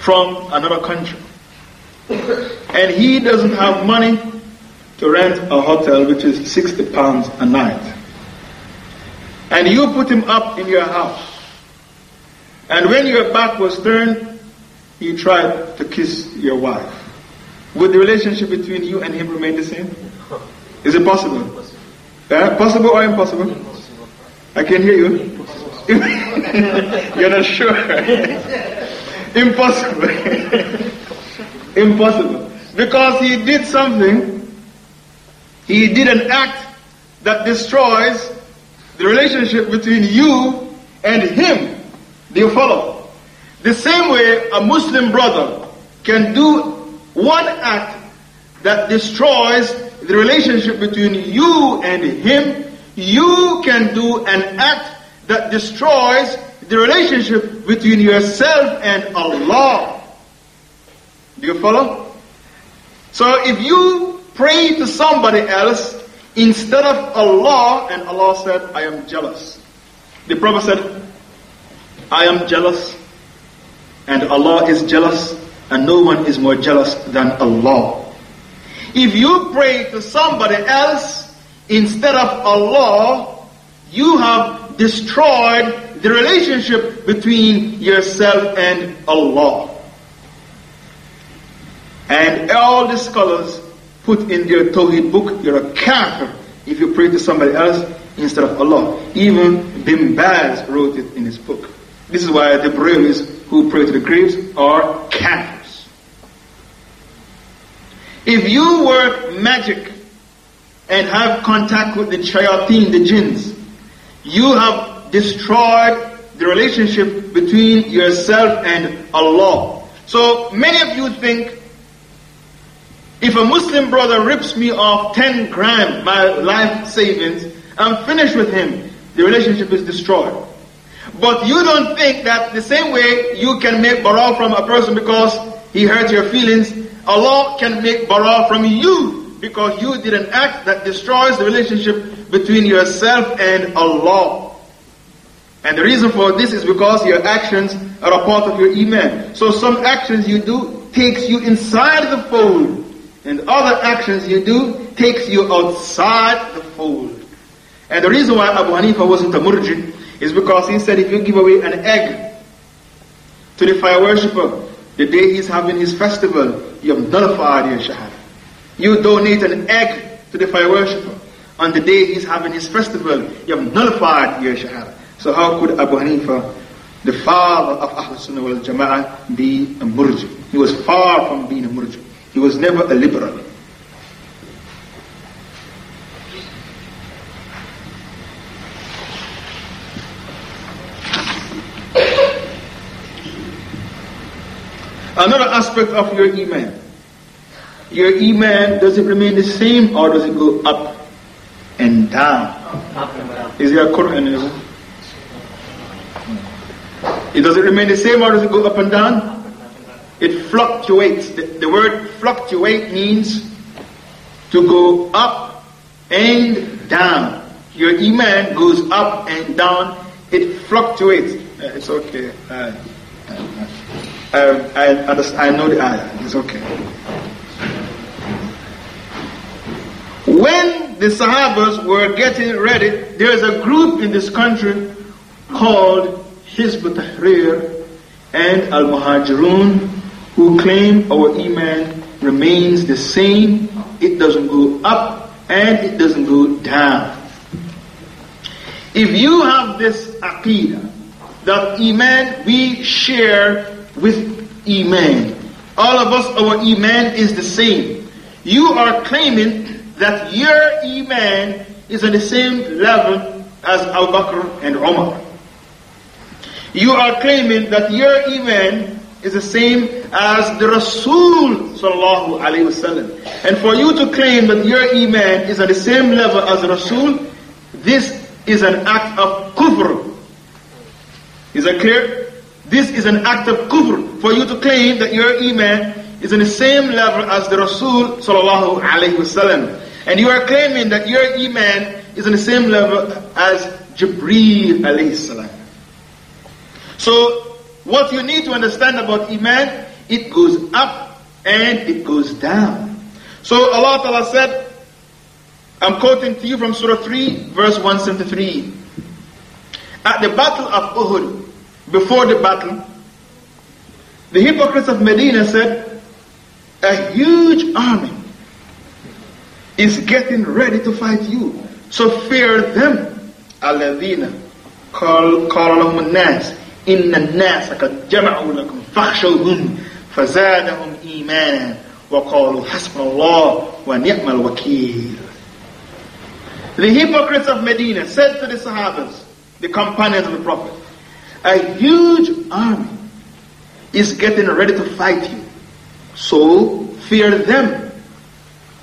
from another country, and he doesn't have money to rent a hotel which is 60 pounds a night. and you put him up in your house. And when your back was turned, he tried to kiss your wife. Would the relationship between you and him remain the same? Is it possible? Yeah? Possible or impossible? I can hear you. You're not sure. Impossible. Impossible. Because he did something, he did an act that destroys the relationship between you and him. Do you follow? The same way a Muslim brother can do one act that destroys the relationship between you and him, you can do an act that destroys the relationship between yourself and Allah. Do you follow? So if you pray to somebody else instead of Allah, and Allah said, I am jealous. The Prophet said, I am jealous, and Allah is jealous, and no one is more jealous than Allah. If you pray to somebody else instead of Allah, you have destroyed the relationship between yourself and Allah. And all the scholars put in their Tawheed book, you're a kafir if you pray to somebody else instead of Allah. Even Bin Baz wrote it in his book. This is why the Brahmins who pray to the graves are kafirs. If you work magic and have contact with the shayateen, the jinns, you have destroyed the relationship between yourself and Allah. So many of you think if a Muslim brother rips me off 10 grand, my life savings, I'm finished with him. The relationship is destroyed. But you don't think that the same way you can make bara from a person because he hurt your feelings, Allah can make bara from you because you did an act that destroys the relationship between yourself and Allah. And the reason for this is because your actions are a part of your iman. So some actions you do takes you inside the fold and other actions you do takes you outside the fold. And the reason why Abu Hanifa wasn't a murji is because he said if you give away an egg to the fire worshipper the day he's having his festival, you have nullified your shahada. You donate an egg to the fire worshipper on the day he's having his festival, you have nullified your shahada. So how could Abu Hanifa, the father of Ahl Sunnah wal Jama'ah, be a murji? He was far from being a murji. He was never a liberal. Another aspect of your iman. Your iman, does it remain the same or does it go up and down? Up and down. Is there a Quran? It? It does it remain the same or does it go up and down? It fluctuates. The, the word fluctuate means to go up and down. Your iman goes up and down. It fluctuates. Uh, it's okay. Uh, uh, uh I, understand, I know the ayah. It's okay. When the Sahabas were getting ready, there's a group in this country called Hizb Tahrir and Al Muhajirun who claim our Iman remains the same, it doesn't go up and it doesn't go down. If you have this aqidah that Iman we share with Iman, all of us, our Iman is the same. You are claiming that your Iman is on the same level as Abu Bakr and Umar. You are claiming that your Iman is the same as the Rasul sallallahu wasallam. And for you to claim that your iman is at the same level as Rasul, this is an act of kufr. Is that clear? This is an act of kufr. For you to claim that your iman is on the same level as the Rasul sallallahu wasallam. And you are claiming that your iman is on the same level as Jibreel alayhi salam. So, what you need to understand about Iman, it goes up and it goes down. So, Allah Ta'ala said, I'm quoting to you from Surah 3, verse 173. At the battle of Uhud, before the battle, the hypocrites of Medina said, A huge army is getting ready to fight you. So fear them. Aladina. Call, call Allahumma Nas. إن الناس قد جمعوا لكم فاخشوهم فزادهم إيمانا وقالوا حسبنا الله ونعم الوكيل The hypocrites of Medina said to the Sahabas, the companions of the Prophet, a huge army is getting ready to fight you. So fear them.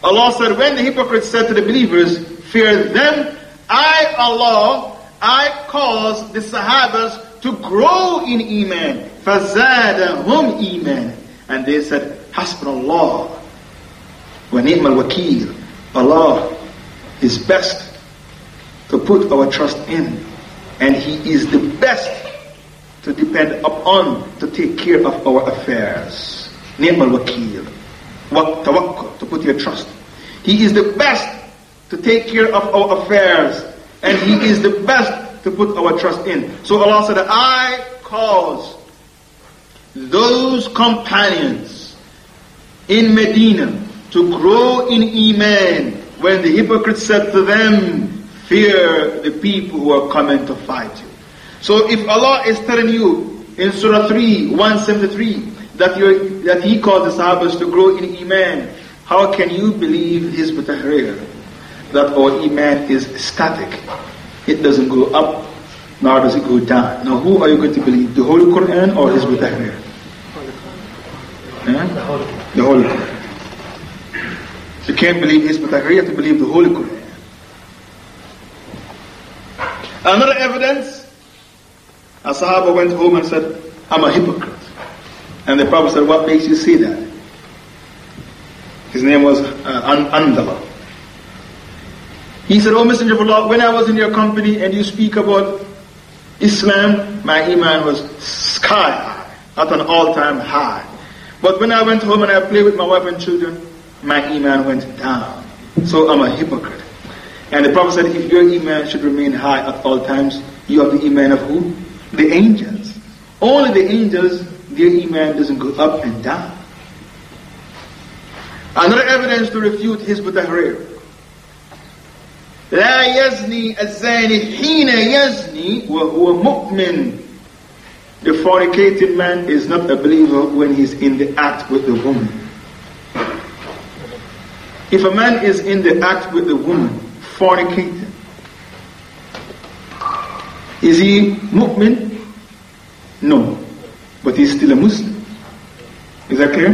Allah said, when the hypocrites said to the believers, fear them, I, Allah, I caused the Sahabas to grow in Iman. فَزَادَهُمْ Iman. And they said, Hasbunallah wa ni'mal wakil. Allah is best to put our trust in. And He is the best to depend upon to take care of our affairs. Ni'mal wakil. Tawakkul, to put your trust. He is the best to take care of our affairs. And He is the best to put our trust in. So Allah said, I cause those companions in Medina to grow in Iman when the hypocrites said to them, fear the people who are coming to fight you. So if Allah is telling you in Surah 3, 173, that, that He caused the Sahabas to grow in Iman, how can you believe Hizb Tahrir? That our Iman is static. It doesn't go up, nor does it go down. Now who are you going to believe? The Holy Quran or Hizb Tahrir? Yeah? The Holy Quran. You can't believe Hizb Tahrir, you have to believe the Holy Quran. Another evidence, a Sahaba went home and said, I'm a hypocrite. And the Prophet said, What makes you say that? His name was uh, Hanzala. He said, Oh Messenger of Allah, when I was in your company and you speak about Islam, my iman was sky high, at an all-time high. But when I went home and I played with my wife and children, my iman went down. So I'm a hypocrite. And the Prophet said, if your iman should remain high at all times, you have the iman of who? The angels. Only the angels, their iman doesn't go up and down. Another evidence to refute Hizb Tahrir. لا يزني الزاني حين يزني وهو مؤمن The fornicating man is not a believer when he's in the act with the woman. If a man is in the act with the woman, fornicating. Is he mu'min? No. But he's still a Muslim. Is that clear?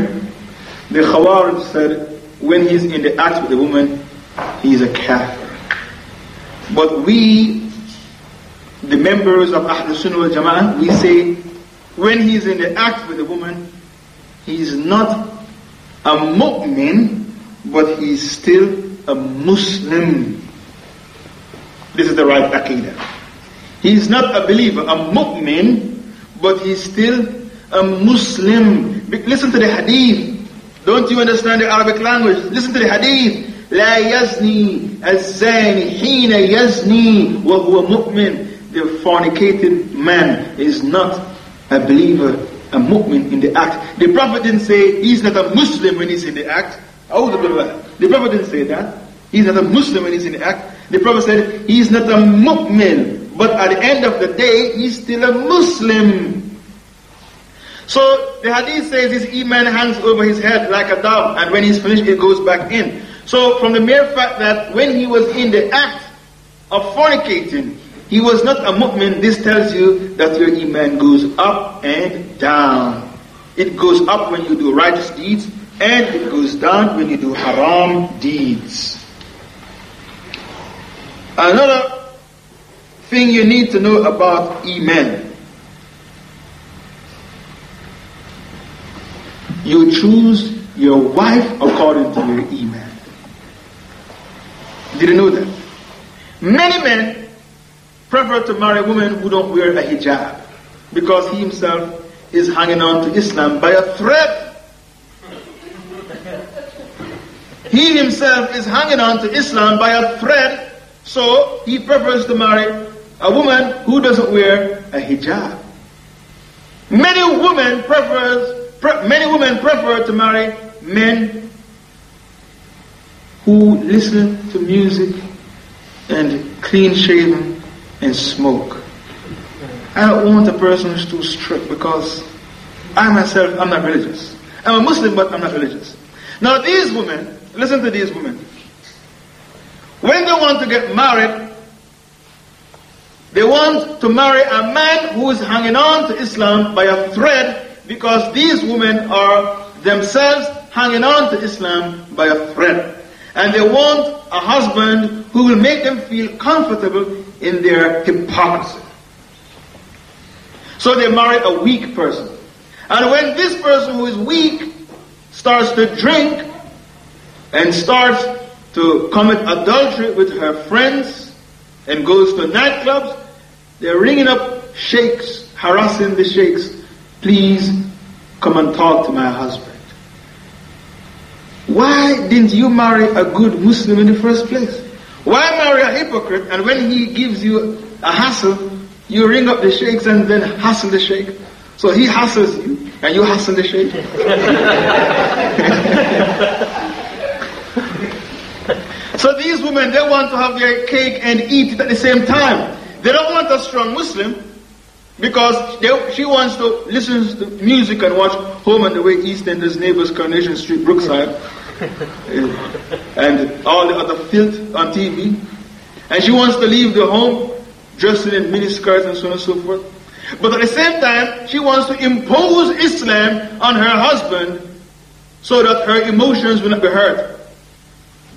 The Khawarij said when he's in the act with the woman, he is a kafir. But we, the members of Ahlul Sunnah wal Jama'ah, we say when he's in the act with a woman, he's not a mu'min, but he's still a Muslim. This is the right aqidah. He's not a believer, a mu'min, but he's still a Muslim. Listen to the hadith. Don't you understand the Arabic language? Listen to the hadith. لا يزني الزاني حين يزني وهو مؤمن The fornicated man is not a believer, a mu'min in the act. The Prophet didn't say he's not a Muslim when he's in the act. The Prophet didn't say that. He's not a Muslim when he's in the act. The Prophet said he's not a mu'min, but at the end of the day, he's still a Muslim. So the hadith says his iman hangs over his head like a dove, and when he's finished, it goes back in. So from the mere fact that when he was in the act of fornicating, he was not a mu'min, this tells you that your iman goes up and down. It goes up when you do righteous deeds, and it goes down when you do haram deeds. Another thing you need to know about Iman. You choose your wife according to your Iman. Did you know that? Many men prefer to marry women who don't wear a hijab because he himself is hanging on to Islam by a thread. He himself is hanging on to Islam by a thread, so he prefers to marry a woman who doesn't wear a hijab. Many women prefers, pre- many women prefer to marry men who listen to music and clean shaven and smoke. I don't want a person who's too strict because I myself, I'm not religious. I'm a Muslim, but I'm not religious. Now these women, listen to these women. When they want to get married, they want to marry a man who is hanging on to Islam by a thread because these women are themselves hanging on to Islam by a thread. And they want a husband who will make them feel comfortable in their hypocrisy. So they marry a weak person. And when this person who is weak starts to drink and starts to commit adultery with her friends and goes to nightclubs, they're ringing up sheikhs, harassing the sheikhs. Please come and talk to my husband. Why didn't you marry a good Muslim in the first place? Why marry a hypocrite and when he gives you a hassle, you ring up the sheikhs and then hassle the sheikh? So he hassles you and you hassle the sheikh. so these women, they want to have their cake and eat it at the same time. They don't want a strong Muslim because they, she wants to listen to music and watch Home on the Way East and Away EastEnders, Neighbors, Coronation Street, Brookside, and all the other filth on TV. And she wants to leave the home dressing in miniskirts and so on and so forth. But at the same time, she wants to impose Islam on her husband so that her emotions will not be hurt.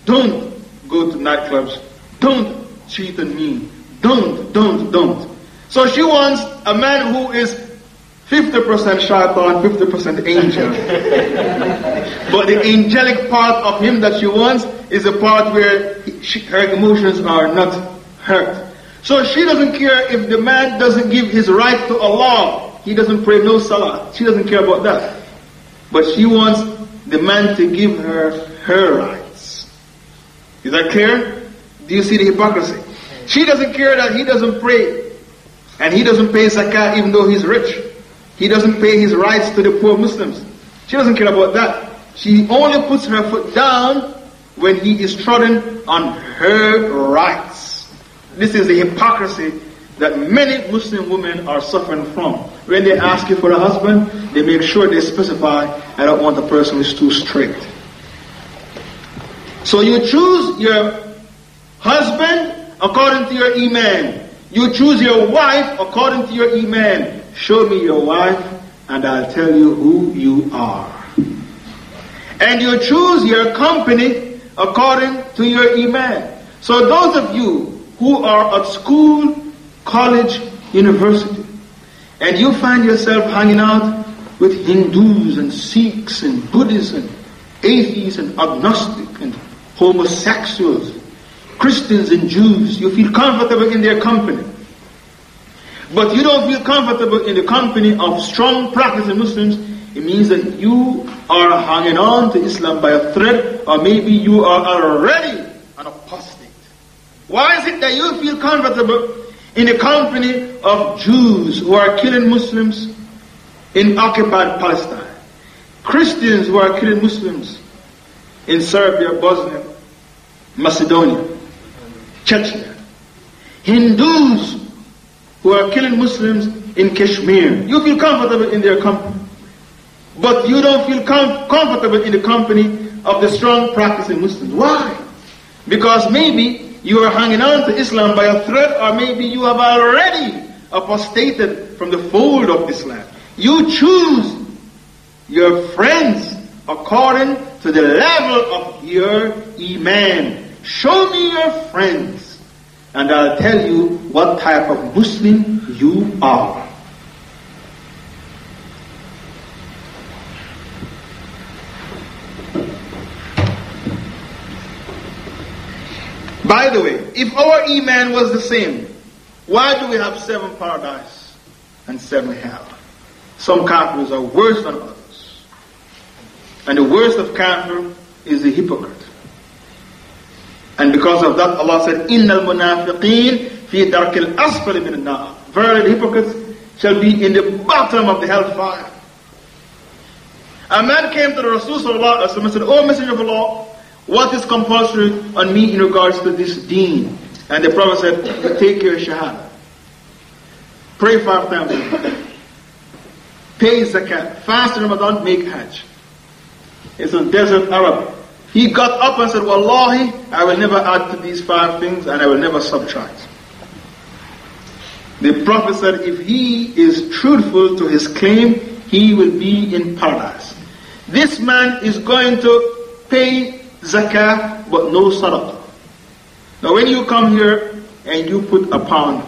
Don't go to nightclubs. Don't cheat on me. Don't, don't, don't. So she wants a man who is 50% shaitan, 50% angel. but the angelic part of him that she wants is the part where she, her emotions are not hurt. So she doesn't care if the man doesn't give his right to Allah. He doesn't pray no salah. She doesn't care about that. But she wants the man to give her her rights. Is that clear? Do you see the hypocrisy? She doesn't care that he doesn't pray. And he doesn't pay zakat even though he's rich. He doesn't pay his rights to the poor Muslims. She doesn't care about that. She only puts her foot down when he is trodden on her rights. This is the hypocrisy that many Muslim women are suffering from. When they ask you for a husband, they make sure they specify, I don't want a person who's too strict. So you choose your husband according to your iman. You choose your wife according to your iman. Show me your wife and I'll tell you who you are. And you choose your company according to your iman. So those of you who are at school, college, university, and you find yourself hanging out with Hindus and Sikhs and Buddhists and atheists and agnostic and homosexuals, Christians and Jews, you feel comfortable in their company. But you don't feel comfortable in the company of strong practicing Muslims, it means that you are hanging on to Islam by a thread, or maybe you are already an apostate. Why is it that you feel comfortable in the company of Jews who are killing Muslims in occupied Palestine? Christians who are killing Muslims in Serbia, Bosnia, Macedonia, Chechnya. Hindus who are killing Muslims in Kashmir. You feel comfortable in their company. But you don't feel com- comfortable in the company of the strong practicing Muslims. Why? Because maybe you are hanging on to Islam by a thread, or maybe you have already apostated from the fold of Islam. You choose your friends according to the level of your Iman. Show me your friends, and I'll tell you what type of Muslim you are. By the way, if our Iman was the same, why do we have seven paradise and seven hell? Some kafirs are worse than others. And the worst of kafir is the hypocrite. And because of that, Allah said, Innal munafiqeen fi darkil asfali min nar. Verily, the hypocrites shall be in the bottom of the hellfire. A man came to the Rasul and said, O Messenger of Allah, what is compulsory on me in regards to this deen? And the Prophet said, Take your shahada. Pray five times. Pay zakat. Fast in Ramadan, make hajj. It's a desert Arab. He got up and said, Wallahi, I will never add to these five things and I will never subtract. The Prophet said, if he is truthful to his claim, he will be in paradise. This man is going to pay zakah but no sadaqah. Now when you come here and you put a pound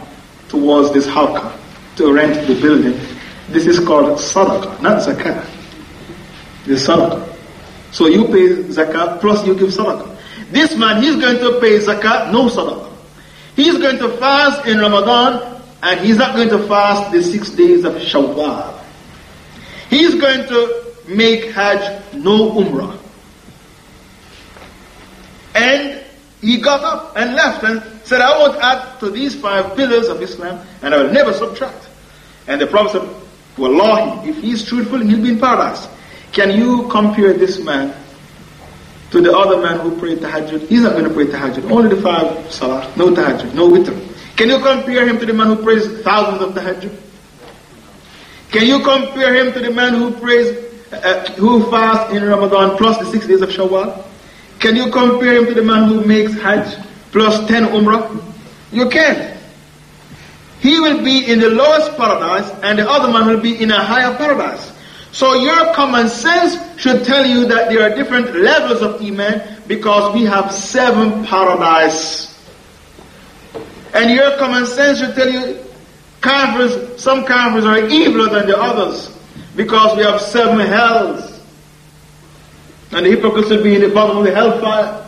towards this halqa to rent the building, this is called sadaqah, not zakah. This sadaqah. So you pay zakah plus you give sadaqah. This man, he's going to pay zakah, no sadaqah. He's going to fast in Ramadan and he's not going to fast the six days of Shawwal. He's going to make Hajj, no Umrah. And he got up and left and said, I won't add to these five pillars of Islam and I will never subtract. And the Prophet said, Wallahi, if he's truthful, he'll be in paradise. Can you compare this man to the other man who prayed tahajjud? He's not going to pray tahajjud. Only the five salah, no tahajjud, no witr. Can you compare him to the man who prays thousands of tahajjud? Can you compare him to the man who prays, uh, who fasts in Ramadan plus the six days of Shawwal? Can you compare him to the man who makes Hajj plus 10 Umrah? You can't. He will be in the lowest paradise and the other man will be in a higher paradise. So your common sense should tell you that there are different levels of Iman because we have seven paradise. And your common sense should tell you Kafirs, some Kafirs are eviler than the others because we have seven hells. And the hypocrites will be in the bottom of the hellfire.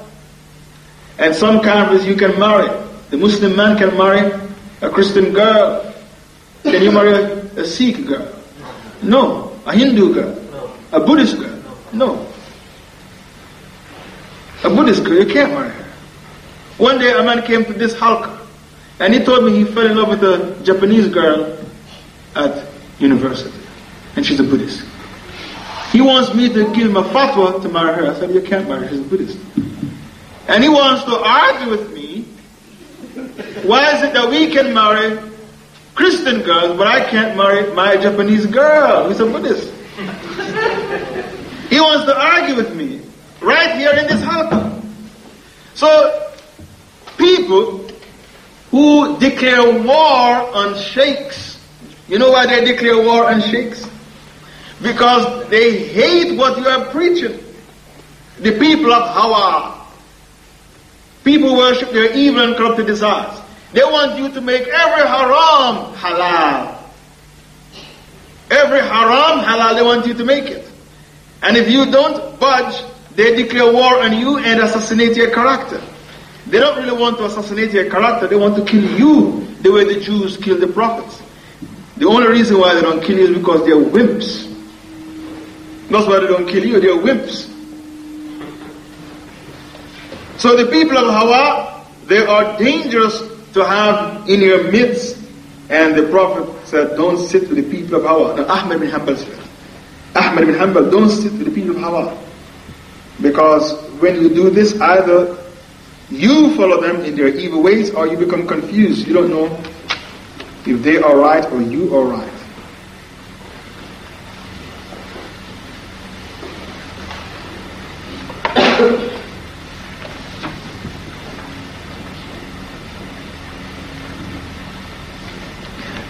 And some Kafirs you can marry. The Muslim man can marry a Christian girl. Can you marry a, a Sikh girl? No. A Hindu girl? No. A Buddhist girl? No. A Buddhist girl, you can't marry her. One day a man came to this halqa and he told me he fell in love with a Japanese girl at university. And she's a Buddhist. He wants me to give him a fatwa to marry her. I said, you can't marry her, she's a Buddhist. And he wants to argue with me. Why is it that we can marry Christian girls, but I can't marry my Japanese girl who's a Buddhist? he wants to argue with me right here in this house. So, people who declare war on sheikhs. You know why they declare war on sheikhs? Because they hate what you are preaching. The people of Hawa. People worship their evil and corrupted desires. They want you to make every haram halal. Every haram halal, they want you to make it. And if you don't budge, they declare war on you and assassinate your character. They don't really want to assassinate your character, they want to kill you the way the Jews killed the prophets. The only reason why they don't kill you is because they're wimps. That's why they don't kill you, they're wimps. So the people of Hawa, they are dangerous to have in your midst. And the Prophet said, don't sit with the people of Hawa. Now Ahmed bin Hanbal said, Ahmed bin Hanbal, don't sit with the people of Hawa. Because when you do this, either you follow them in their evil ways or you become confused. You don't know if they are right or you are right.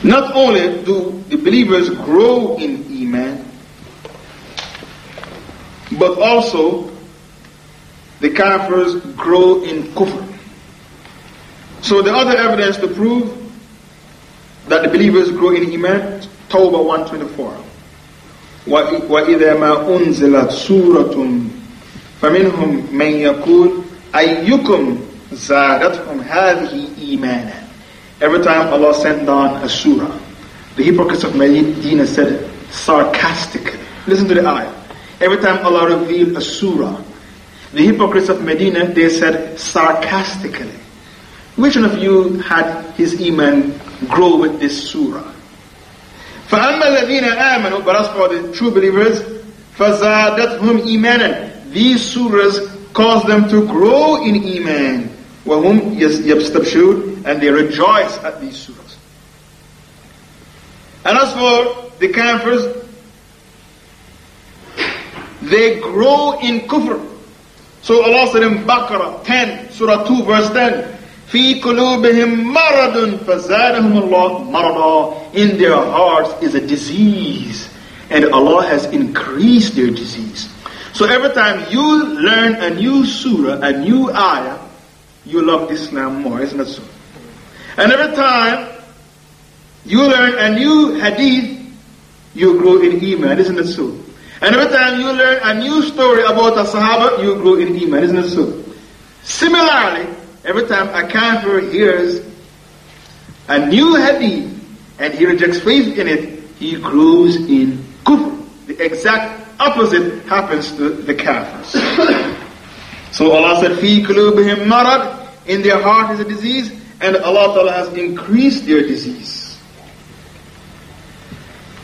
Not only do the believers grow in Iman, but also the kafirs grow in kufr. So the other evidence to prove that the believers grow in iman, Tawbah 124. وإذا ما أنزلت سورة فمنهم من يقول أيكم زادتهم هذه إيمانا Every time Allah sent down a surah, the hypocrites of Medina said it sarcastically. Listen to the ayah. Every time Allah revealed a surah, the hypocrites of Medina, they said sarcastically, Which one of you had his iman grow with this surah? فَأَمَّا الَّذِينَ آمَنُوا But as for the true believers, فَزَادَتْهُمْ إِيمَانًا These surahs cause them to grow in iman. وَهُمْ يَسْتَبْشِرُونَ And they rejoice at these surahs. And as for the kafirs, they grow in kufr. So Allah said in Baqarah 10, Surah 2, verse 10, في قلوبهم مرض فزادهم الله مرضا In their hearts is a disease and Allah has increased their disease. So every time you learn a new surah, a new ayah, you love Islam more, isn't it so? And every time you learn a new hadith, you grow in Iman, isn't it so? And every time you learn a new story about a Sahaba, you grow in Iman, isn't it so? Similarly, every time a kafir hears a new hadith and he rejects faith in it, he grows in kufr. The exact opposite happens to the kafirs. so Allah said, "Fi kulubihim marad." In their heart is a disease, and Allah Ta'ala has increased their disease.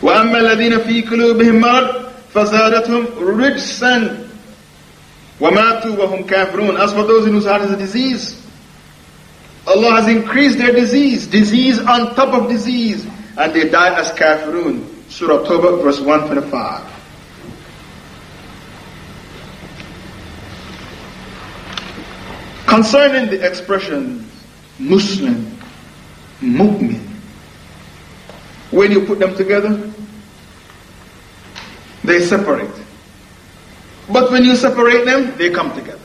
وَأَمَّا الَّذِينَ فِي قُلُوبِهِم مَرَضٌ فزادتهم رجسا وماتوا وهم كافرون As for those in whose heart is a disease, Allah has increased their disease, disease on top of disease, and they die as kafirun. Surah Tawbah, verse 125. Concerning the expression Muslim, Mu'min, when you put them together, they separate. But when you separate them, they come together.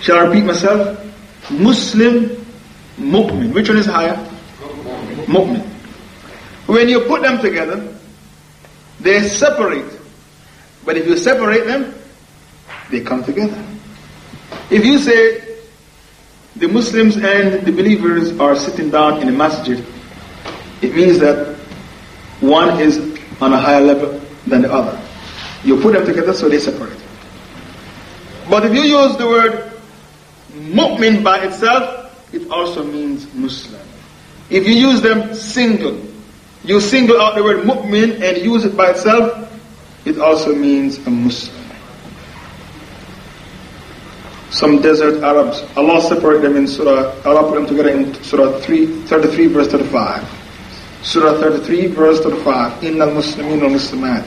Shall I repeat myself? Muslim, mu'min. Which one is higher? Mu'min. When you put them together, they separate. But if you separate them, they come together. If you say the Muslims and the believers are sitting down in a masjid, it means that one is on a higher level than the other. You put them together so they separate. But if you use the word mu'min by itself, it also means Muslim. If you use them single, you single out the word mu'min and use it by itself, it also means a Muslim Some desert Arabs, Allah separated them in Surah, Allah put them together in Surah 3, 33 verse 35. Surah 33, verse 35. إِنَّ الْمُسْلِمِينَ وَالْمُسْلِمَاتِ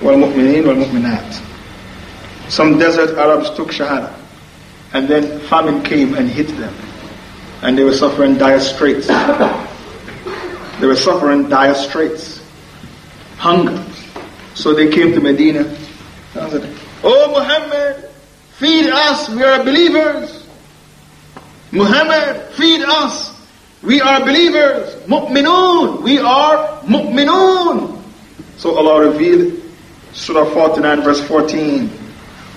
وَالْمُؤْمِنِينَ وَالْمُؤْمِنَاتِ Some desert Arabs took Shahada. And then famine came and hit them. And they were suffering dire straits. They were suffering dire straits. Hunger. So they came to Medina. And said, Oh Muhammad, feed us, we are believers. Muhammad, feed us. We are believers. Mu'minun. We are mu'minun. So Allah revealed Surah 49 verse 14.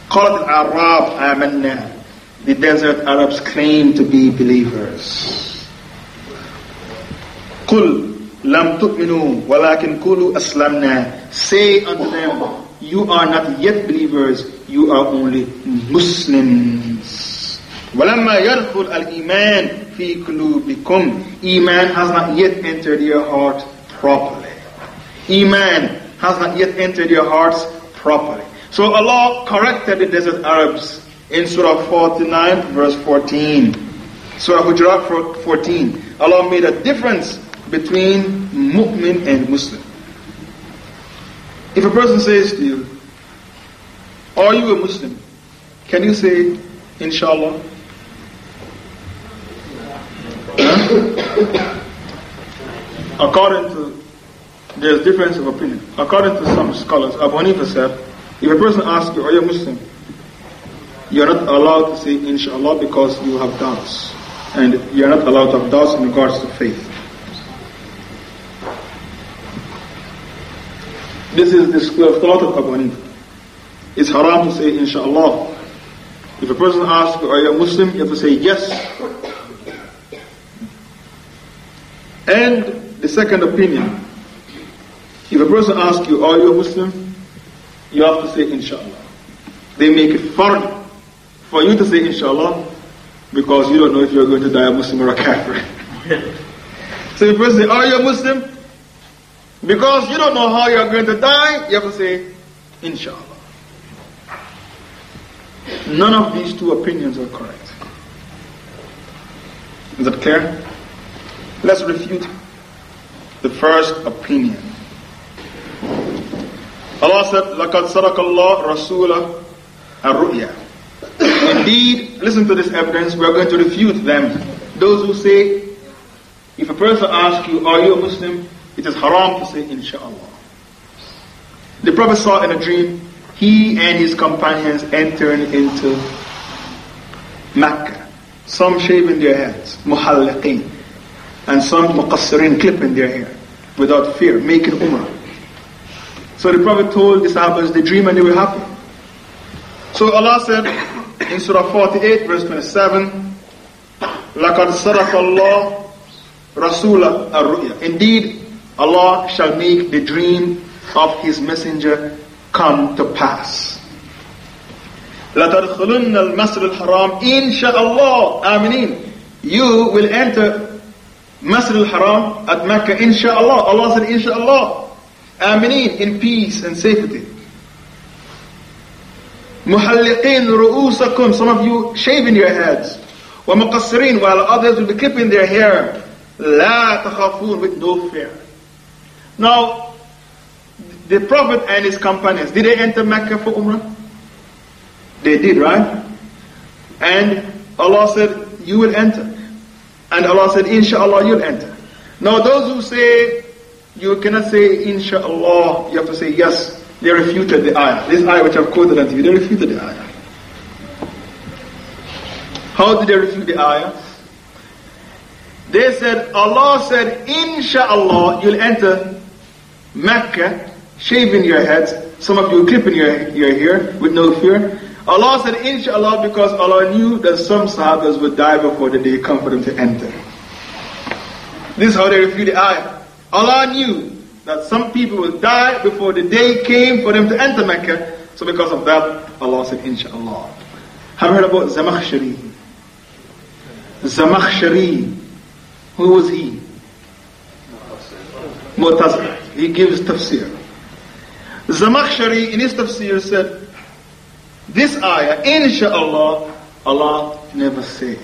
قالت الأعراب آمنا. The desert Arabs claim to be believers. قل لم تؤمنوا ولكن قولوا أسلمنا. Say unto them, you are not yet believers, you are only Muslims. ولما يدخل الإيمان في قلوبكم Iman has not yet entered your heart properly. Iman has not yet entered your hearts properly. So Allah corrected the desert Arabs in Surah 49 verse 14. Surah Hujurat 14. Allah made a difference between mu'min and Muslim. If a person says to you, are you a Muslim? Can you say, inshallah? According to, there's difference of opinion. According to some scholars, Abu Hanifa said, if a person asks you, are you a Muslim? You're not allowed to say inshallah because you have doubts. And you're not allowed to have doubts in regards to faith. This is the school of thought of Abu Hanifa. It's haram to say inshallah. If a person asks are you a Muslim? You have to say yes. And the second opinion, if a person asks you, are you a Muslim? You have to say, inshallah. They make it fard for you to say inshallah because you don't know if you're going to die a Muslim or a Kafir. so if a person say, are you a Muslim? Because you don't know how you're going to die, you have to say inshallah. None of these two opinions are correct. Is that clear? Let's refute the first opinion. Allah said, لَقَدْ صَدَقَ اللَّهُ رَسُولَ الرُّؤْيَا Indeed, listen to this evidence, we are going to refute them. Those who say, if a person asks you, are you a Muslim? It is haram to say, inshallah. The Prophet saw in a dream, he and his companions entering into Mecca. Some shaving their heads, muhalliqeen. And some muqassirin, clipping their hair without fear, making umrah. So the Prophet told the Sahabas the dream and they were happy. So Allah said in Surah 48 verse 27, لَقَدْ صَرَفَ اللَّهُ رَسُولَ الرُّؤْيَا Indeed, Allah shall make the dream of His messenger come to pass. لَتَدْخُلُنَّ الْمَسْجِدَ الْحَرَامِ إِنْ شَاءَ اللَّهُ آمِنِينَ You will enter Masjid al-Haram at Mecca, inshallah. Allah said, inshallah. Aminin, in peace and safety. Muhalliqin ru'usakum, some of you shaving your heads. ومقصرين, while others will be clipping their hair. La تخافون, with no fear. Now, the Prophet and his companions, did they enter Mecca for Umrah? They did, right? And Allah said, you will enter. And Allah said, Inshallah, you'll enter. Now, those who say you cannot say Inshallah, you have to say yes. They refuted the ayah. This ayah which I've quoted unto you, they refuted the ayah. How did they refute the ayah? They said, Allah said, Inshallah, you'll enter Mecca, shaving your heads. Some of you clipping your, your hair with no fear. Allah said, inshallah, because Allah knew that some sahabas would die before the day come for them to enter. This is how they refute the ayah. Allah knew that some people would die before the day came for them to enter Mecca. So because of that, Allah said, inshallah. Have you heard about Zamakhshari? Zamakhshari. Who was he? Mu'tazila. He gives tafsir. Zamakhshari in his tafsir said, this ayah, inshallah, Allah never said.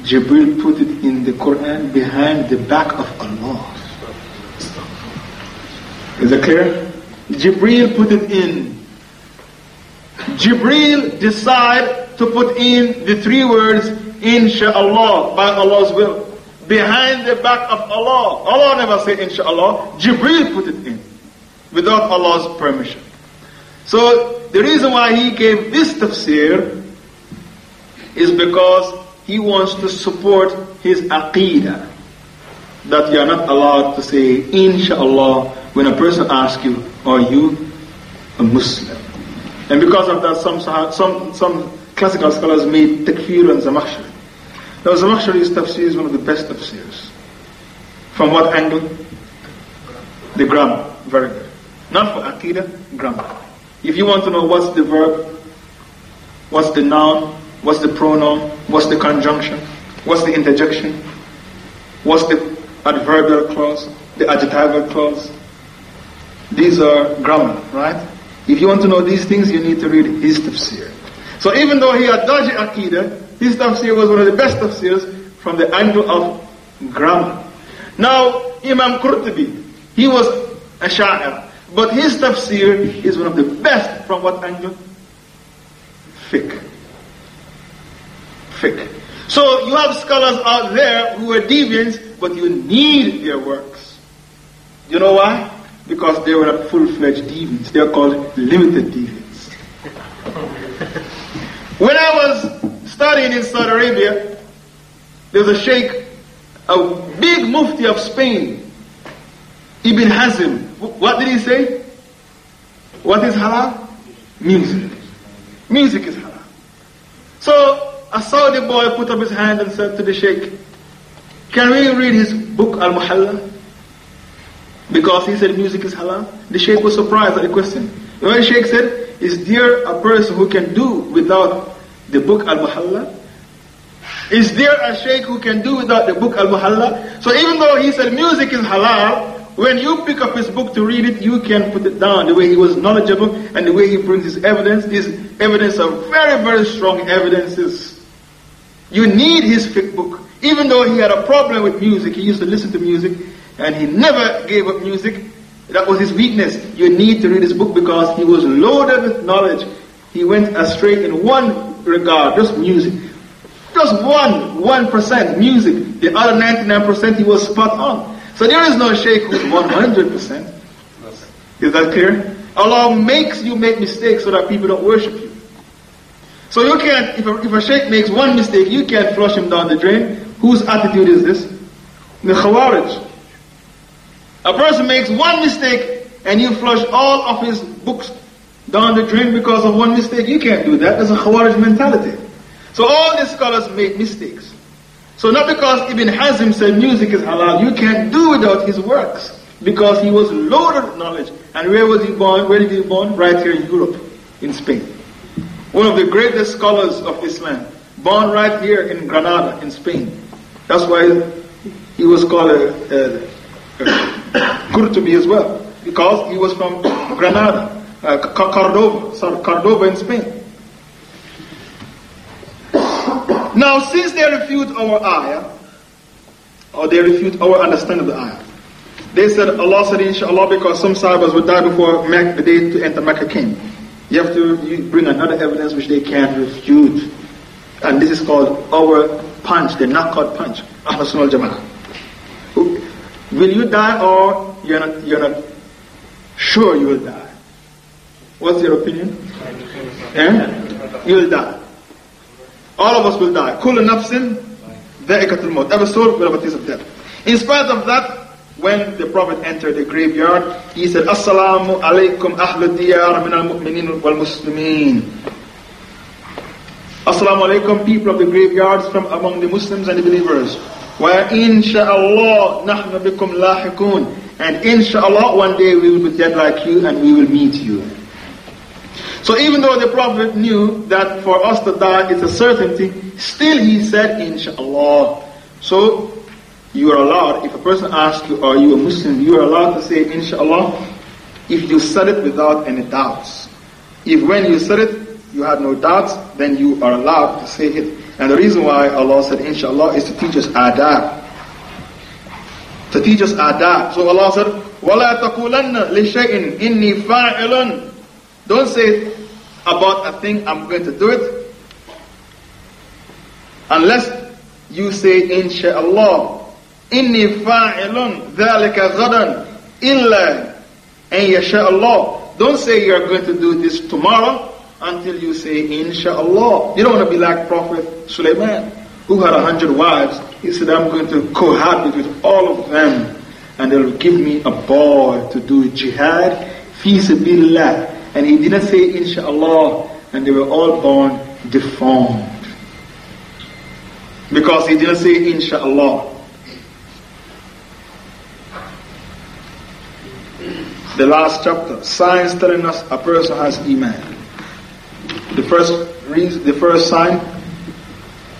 Jibril put it in the Quran behind the back of Allah. Is it clear? Jibril put it in. Jibril decided to put in the three words, inshallah, by Allah's will. Behind the back of Allah. Allah never said inshallah. Jibril put it in. Without Allah's permission. So the reason why he gave this tafsir is because he wants to support his aqidah. That you are not allowed to say, inshallah, when a person asks you, are you a Muslim? And because of that, some, some, some classical scholars made takfir and zamakhshari. Now zamakhshari's tafsir is one of the best tafsirs. From what angle? The grammar. Very good. Not for aqidah, grammar. If you want to know what's the verb, what's the noun, what's the pronoun, what's the conjunction, what's the interjection, what's the adverbial clause, the adjectival clause, these are grammar, right? If you want to know these things, you need to read his tafsir. So even though he had dodgy aqidah, his tafsir was one of the best tafsirs from the angle of grammar. Now, Imam Qurtubi, he was a sha'ir. But his tafsir is one of the best from what angle? Fiqh. Fiqh. So you have scholars out there who are deviants, but you need their works. You know why? Because they were not full-fledged deviants. They are called limited deviants. when I was studying in Saudi Arabia, there was a sheikh, a big mufti of Spain, Ibn Hazm, what did he say? What is halal? Music. Music is halal. So a Saudi boy put up his hand and said to the sheikh, Can we read his book Al Muhalla? Because he said music is halal. The sheikh was surprised at the question. The sheikh said, Is there a person who can do without the book Al-Muhalla? Is there a sheikh who can do without the book Al-Muhalla? So even though he said music is halal, when you pick up his book to read it, you can put it down. The way he was knowledgeable and the way he brings his evidence is evidence are very, very strong evidences. You need his fiqh book. Even though he had a problem with music, he used to listen to music and he never gave up music. That was his weakness. You need to read his book because he was loaded with knowledge. He went astray in one regard, just music. Just one, one percent music. The other 99% he was spot on. So there is no sheikh who's 100%. Is that clear? Allah makes you make mistakes so that people don't worship you. So you can't, if a, if a sheikh makes one mistake, you can't flush him down the drain. Whose attitude is this? The Khawarij. A person makes one mistake and you flush all of his books down the drain because of one mistake. You can't do that. That's a Khawarij mentality. So all the scholars make mistakes. So not because Ibn Hazm said music is halal, you can't do without his works. Because he was loaded with knowledge. And where was he born? Where did he born? Right here in Europe, in Spain. One of the greatest scholars of Islam. Born right here in Granada, in Spain. That's why he was called a, a, a Qurtubi as well. Because he was from Granada, uh, Cordova, sorry, Cordova in Spain. Now, since they refute our ayah, or they refute our understanding of the ayah, they said Allah said inshallah because some sahabas would die before Mecca, the day to enter Mecca came. You have to bring another evidence which they can't refute. And this is called our punch, the knockout punch. Ahlul Sunnah Jama'ah. Will you die or you're not, you're not sure you will die? What's your opinion? Eh? You'll die. All of us will die. Kullu nafsin dha'iqatul maut. Every soul will have a taste of death. In spite of that, when the Prophet entered the graveyard, he said, Assalamu alaikum ahlu diyar min al-mu'minin wal-muslimin. Assalamu alaikum people of the graveyards from among the Muslims and the believers. Wa insha'Allah nahnu bikum lahikun. And insha'Allah one day we will be dead like you and we will meet you. So even though the Prophet knew that for us to die is a certainty, still he said, Inshallah. So you are allowed, if a person asks you, are you a Muslim, you are allowed to say, Inshallah, if you said it without any doubts. If when you said it, you had no doubts, then you are allowed to say it. And the reason why Allah said, Inshallah, is to teach us adab. To teach us adab. So Allah said, وَلَا تَقُولَنَّ لِشَيْءٍ إِنِّي فَاعِلٌ don't say about a thing, I'm going to do it. Unless you say, Insha'Allah, inni fa'ilun dhalika ghadan illa an yasha'Allah. Don't say you're going to do this tomorrow until you say, Insha'Allah. You don't want to be like Prophet Sulaiman, who had a hundred wives. He said, I'm going to cohabit with all of them, and they'll give me a boy to do jihad, fi sabilillah. And he didn't say inshallah, and they were all born deformed. Because he didn't say inshallah. The last chapter, signs telling us a person has iman. The first reason, the first sign,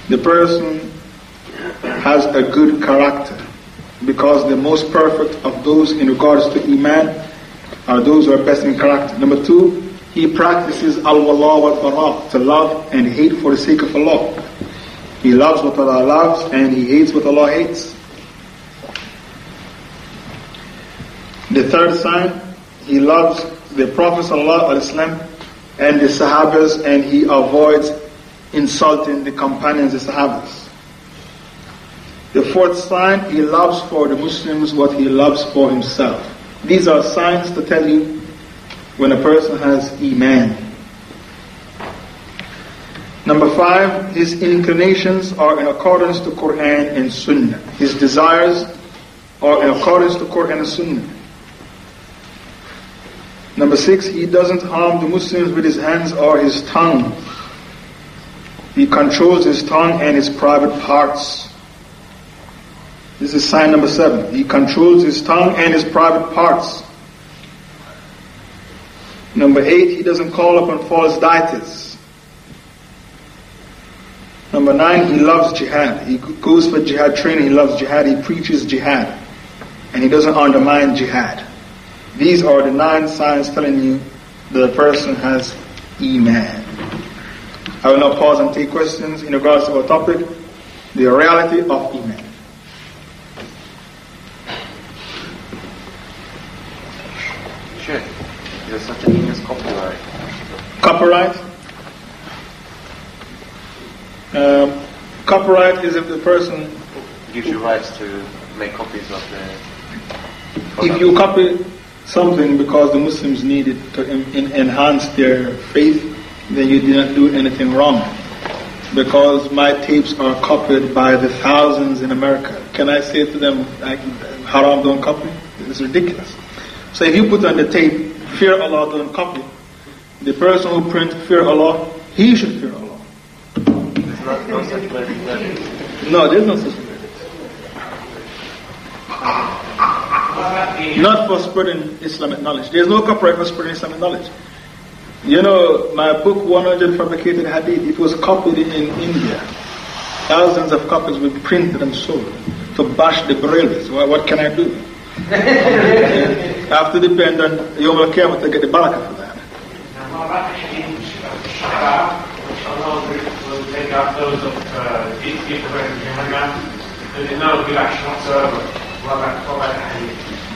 the person has a good character. Because the most perfect of those in regards to iman are those who are best in character. Number two, he practices al-wala wal-bara, to love and hate for the sake of Allah. He loves what Allah loves and he hates what Allah hates. The third sign, he loves the Prophet ﷺ and the Sahabas and he avoids insulting the companions, of the Sahabas. The fourth sign, he loves for the Muslims what he loves for himself. These are signs to tell you when a person has Iman. Number five, his inclinations are in accordance to Quran and Sunnah. His desires are in accordance to Quran and Sunnah. Number six, he doesn't harm the Muslims with his hands or his tongue. He controls his tongue and his private parts. This is sign number seven. He controls his tongue and his private parts. Number eight, he doesn't call upon false deities. Number nine, he loves jihad. He goes for jihad training, he loves jihad, he preaches jihad. And he doesn't undermine jihad. These are the nine signs telling you that a person has Iman. I will now pause and take questions in regards to our topic, the reality of Iman. Sure. There's such a thing as copyright. Copyright? Um, copyright is if the person gives you rights to make copies of the. If you copy something because the Muslims need it to in, enhance their faith, then you did not do anything wrong. Because my tapes are copied by the thousands in America. Can I say to them, haram don't copy? It's ridiculous. So if you put on the tape, fear Allah don't copy, the person who prints fear Allah, he should fear Allah. Not, no such No, there's no such Not for spreading Islamic knowledge. There's no copyright for spreading Islamic knowledge. You know, my book 100 Fabricated Hadith, it was copied in India. Thousands of copies were printed and sold to bash the Brahmins. What can I do? I have to depend on Yom Al to get the barakah for that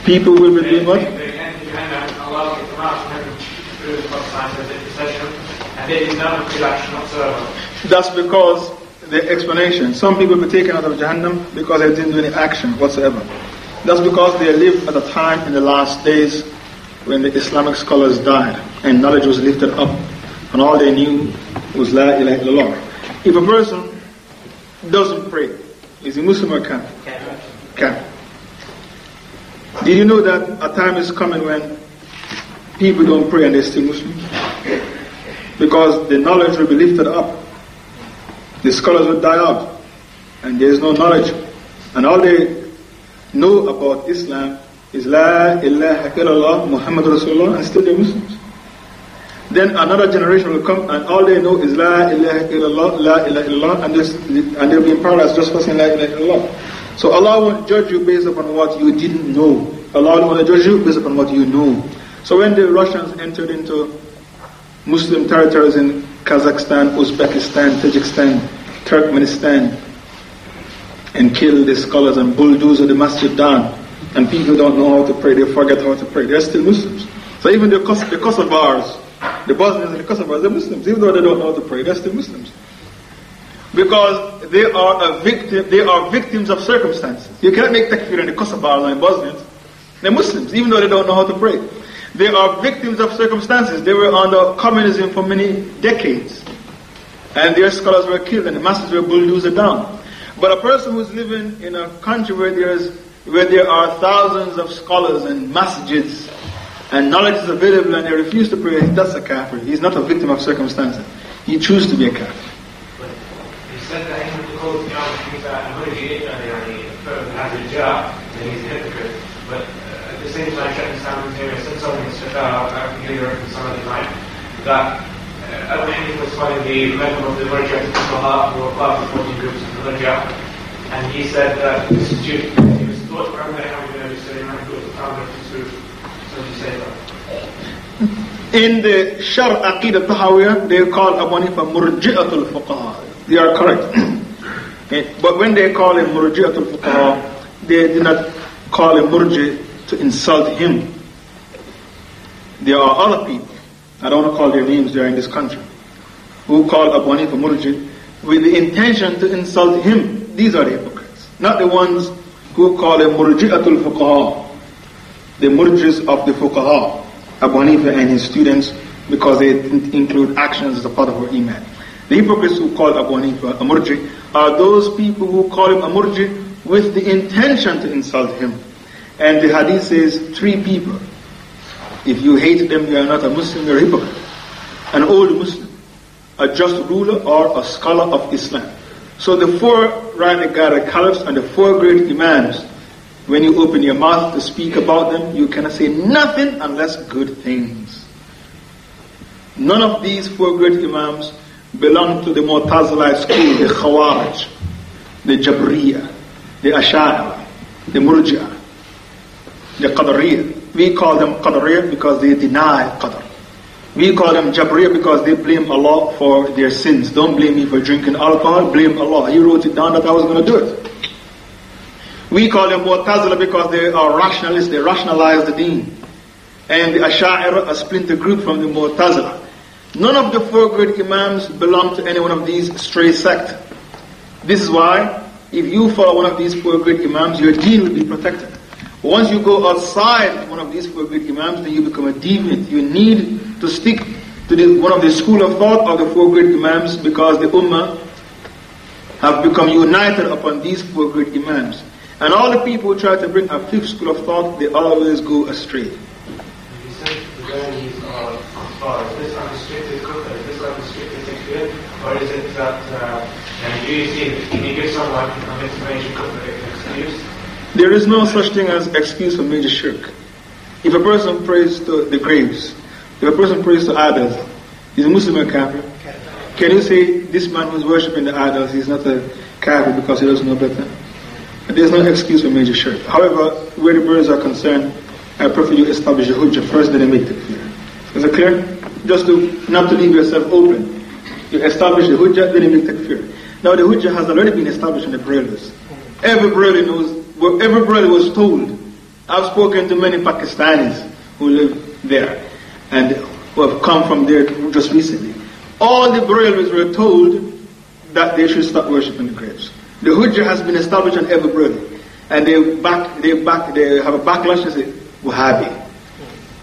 people the will be doing what? The. That's because the explanation. Some people will be taken out of Jahannam because they didn't do any action whatsoever. That's because they lived at a time in the last days when the Islamic scholars died and knowledge was lifted up and all they knew was La ilaha illallah. If a person doesn't pray, is he Muslim or can? Can. Did you know that a time is coming when people don't pray and they're still Muslim? Because the knowledge will be lifted up. The scholars will die out. And there is no knowledge. And all they know about Islam is La ilaha illallah Muhammad Rasulullah and still they're Muslims. Then another generation will come and all they know is La ilaha illallah, La ilaha illallah, and, and they'll be in paradise just for saying La ilaha illallah. So Allah won't judge you based upon what you didn't know. Allah will judge you based upon what you know. So when the Russians entered into Muslim territories in Kazakhstan, Uzbekistan, Tajikistan, Turkmenistan, and kill the scholars and bulldoze the masjid down, and people don't know how to pray, they forget how to pray, they're still Muslims. So even the, the Kosovars, the Bosnians and the Kosovars, they're Muslims, even though they don't know how to pray, they're still Muslims. Because they are a victim, they are victims of circumstances. You cannot make takfir in the Kosovars and the Bosnians. They're Muslims, even though they don't know how to pray. They are victims of circumstances. They were under communism for many decades. And their scholars were killed and the masses were bulldozed down. But a person who's living in a country where there's where there are thousands of scholars and masjids and knowledge is available and they refuse to pray, that's a kafir. He's not a victim of circumstances. He chooses to be a kafir. But uh, at the same time, Sheikh Islam said something in Shafar, I can hear it some other time, that Hanif was calling the member of the to Fuqaha, who of the 40 groups of the and he said that this from the the founder of this group. In the Sharh Aqidah Tahawiyah, they call Abu Hanifa Murji'atul Fuqaha. They are correct. but when they call him Murji'atul Fuqaha, they did not call him Murji to insult him. There are other people, I don't want to call their names, they are in this country, who call Abu Hanifa Murji with the intention to insult him. These are the hypocrites, not the ones who call him Murji'atul Fuqaha the murjis of the fuqaha, Abu Hanifa and his students, because they didn't include actions as a part of our iman. The hypocrites who call Abu Hanifa a murji are those people who call him a murji with the intention to insult him. And the hadith says three people. If you hate them, you are not a Muslim, you're a hypocrite. An old Muslim, a just ruler, or a scholar of Islam. So the four guided caliphs and the four great imams when you open your mouth to speak about them, you cannot say nothing unless good things. None of these four great Imams belong to the Mu'tazila school, the Khawarij, the Jabriya, the Asha'ira, the Murji'ah, the Qadariyah. We call them Qadariyah because they deny Qadar. We call them Jabriya because they blame Allah for their sins. Don't blame me for drinking alcohol, blame Allah. He wrote it down that I was going to do it. We call them Mu'tazila because they are rationalists, they rationalize the deen. And the Asha'ira, a splinter group from the Mu'tazila. None of the four great Imams belong to any one of these stray sects. This is why, if you follow one of these four great Imams, your deen will be protected. Once you go outside one of these four great Imams, then you become a deviant. You need to stick to the, one of the school of thought of the four great Imams because the Ummah have become united upon these four great Imams. And all the people who try to bring a fifth school of thought, they always go astray. Or is it uh, and do you see, if you give someone excuse? There is no such thing as excuse for major shirk. If a person prays to the graves, if a person prays to idols, he's a Muslim or kafir. Can you say this man who's worshipping the idols is not a kafir because he doesn't know better? There's no excuse for major shirk. However, where the brothers are concerned, I prefer you establish a hujjah first, then make the clear. Is it clear? Just to not to leave yourself open. You establish the hujjah, then you make the clear. Now the hujjah has already been established in the Brahmas. Every brother knows, well, every brother was told. I've spoken to many Pakistanis who live there and who have come from there just recently. All the Brahmas were told that they should stop worshipping the graves. The Hujjah has been established on every brother. And they back, they back, they have a backlash and say, Wahhabi.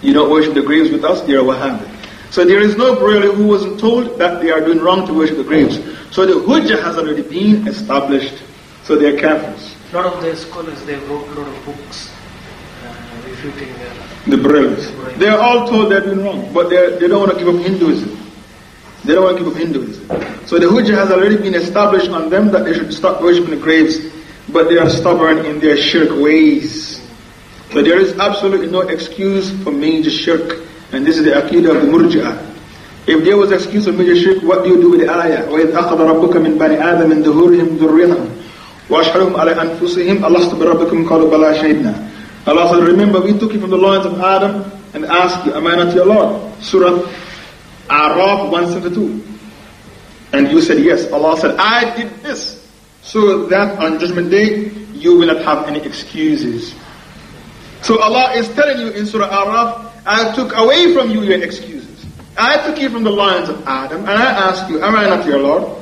You don't worship the graves with us, you're a Wahhabi. So there is no brother who wasn't told that they are doing wrong to worship the graves. So the Hujjah has already been established. So they are kafirs. A lot of the scholars, they wrote a lot of books uh, refuting the... The brothers. They are all told they're doing wrong, but they they don't want to give up Hinduism. They don't want to give up Hinduism. So the Hujjah has already been established on them that they should stop worshipping the graves, but they are stubborn in their shirk ways. So there is absolutely no excuse for major shirk, and this is the aqidah of the Murji'ah. If there was excuse for major shirk, what do you do with the ayah? وَإِذْ أَخَذَ رَبُّكَ مِنْ بَنِي آدَمٍ مِنْ ظُهُورِهِمْ ذُرِّيَّتَهُمْ وَأَشْهَدُهُمْ عَلَى أَنفُسِهِمْ أَلَسْتُ بِرَبِّكُمْ قَالُوا بَلَى شَهِدْنَا Allah said, remember we took you from the loins of Adam and asked you, am I not your Lord? Surah Araf 172. And you said yes. Allah said, I did this. So that on Judgment Day, you will not have any excuses. So Allah is telling you in Surah Araf, I took away from you your excuses. I took you from the lions of Adam, and I asked you, am I not your Lord?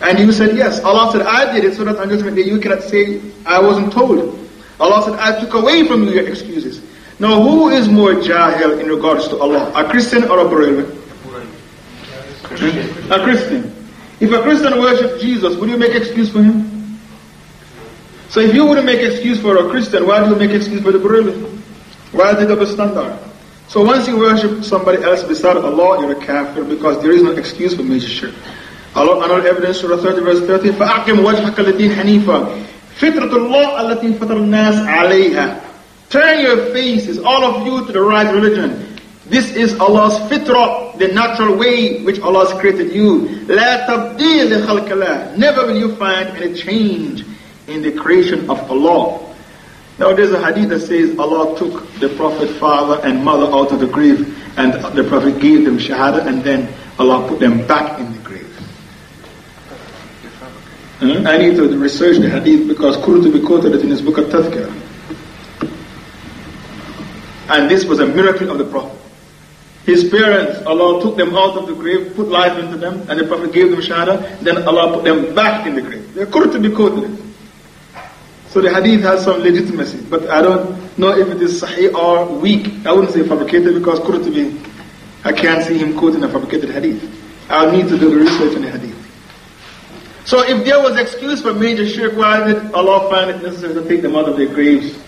And you said yes. Allah said, I did it so that on Judgment Day you cannot say, I wasn't told. Allah said, I took away from you your excuses. Now who is more jahil in regards to Allah? A Christian or a Brahmin? A Christian. If a Christian worships Jesus, would you make excuse for him? So if you wouldn't make excuse for a Christian, why do you make excuse for the Brahmin? Why it double standard? So once you worship somebody else beside Allah, you're a kafir because there is no excuse for major shirk. Allah, another evidence, Surah 30, verse 30, فَأَقِمْ وَجْهَكَ لِدِينَ حَنِيفًا فِطْرَةُ اللَّهِ الَّتِي فَطَرَ النَّاسَ عَلَيْهَا Turn your faces, all of you, to the right religion. This is Allah's fitrah, the natural way which Allah has created you. لا تبديل لخلق الله. Never will you find any change in the creation of Allah. Now there's a hadith that says Allah took the Prophet father and mother out of the grave and the Prophet gave them shahada and then Allah put them back in the grave. Hmm? I need to research the hadith because Qurtubi quoted it in his book of Tazkirah. And this was a miracle of the Prophet. His parents, Allah took them out of the grave, put life into them, and the Prophet gave them shahada, then Allah put them back in the grave. They're Qurtubi quoted it. So the hadith has some legitimacy, but I don't know if it is sahih or weak. I wouldn't say fabricated because Qurtubi, I can't see him quoting a fabricated hadith. I'll need to do the research on the hadith. So if there was excuse for major shirk, why did Allah find it necessary to take them out of their graves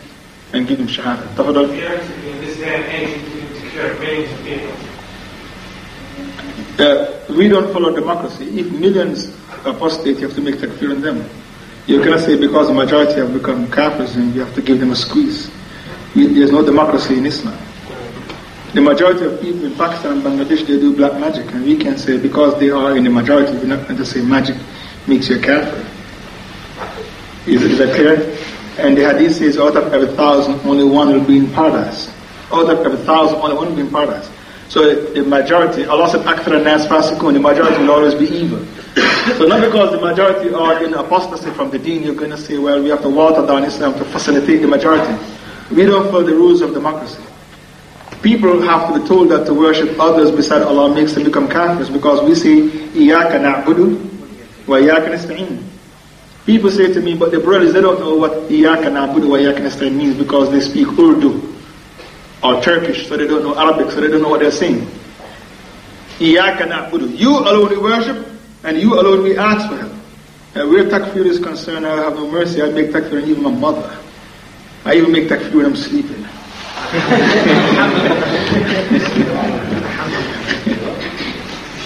and give them shahada? Tafadal. In this day and age, to cure millions of people. Uh, we don't follow democracy. If millions apostate, you have to make takfir on them. You cannot say because the majority have become kafirs and you have to give them a squeeze. There's no democracy in Islam. the majority of people in Pakistan and Bangladesh, they do black magic. And we can say because they are in the majority, we're not going to say magic makes you a kafir. Is, is that clear? And the hadith says, out of every thousand, only one will be in paradise. Out of every thousand, only one will be in paradise. So the majority, Allah said, Akthar nas fasikun, the majority will always be evil. so not because the majority are in apostasy from the deen, you're going to say, well, we have to water down Islam to facilitate the majority. We don't follow the rules of democracy. People have to be told that to worship others beside Allah makes them become kafirs because we say, إِيَّاكَ نَعْبُدُ وَإِيَّاكَ نَسْتَعِينُ People say to me, but the brothers, they don't know what إِيَّاكَ نَعْبُدُ وَإِيَّاكَ نَسْتَعِينُ means because they speak Urdu or Turkish, so they don't know Arabic, so they don't know what they're saying. إِيَّاكَ نَعْبُدُ You alone we worship, and you alone we ask for help. And where takfir is concerned, I have no mercy. I make takfir on even my mother. I even make takfir when I'm sleeping.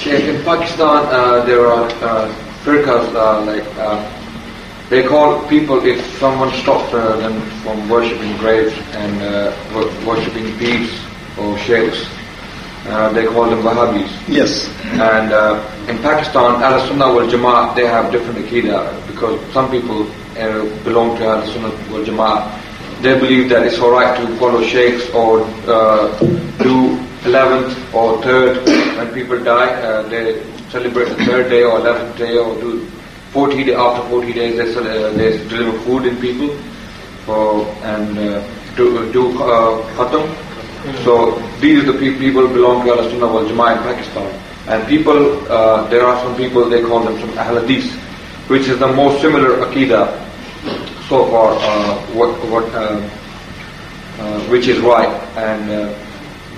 Sheikh, in Pakistan, uh, there are... Uh, firqas uh, like uh, they call people if someone stops uh, them from worshipping graves and uh, worshipping beads or sheikhs. Uh, they call them Wahhabis. Yes. And uh, in Pakistan, Al Sunnah wal Jama'ah, they have different Aqidah because some people uh, belong to Al Sunnah wal Jama'ah. They believe that it's alright to follow sheikhs or uh, do 11th or 3rd when people die. Uh, they celebrate the 3rd day or 11th day or do 40 day, after 40 days they, uh, they deliver food in people for, and do, do khatam. So these are the pe- people belong to Al Sunnah wal Jama'ah in Pakistan. And people, uh, there are some people, they call them some Ahl which is the most similar Aqidah so far, uh, what, what, uh, uh which is right. And uh,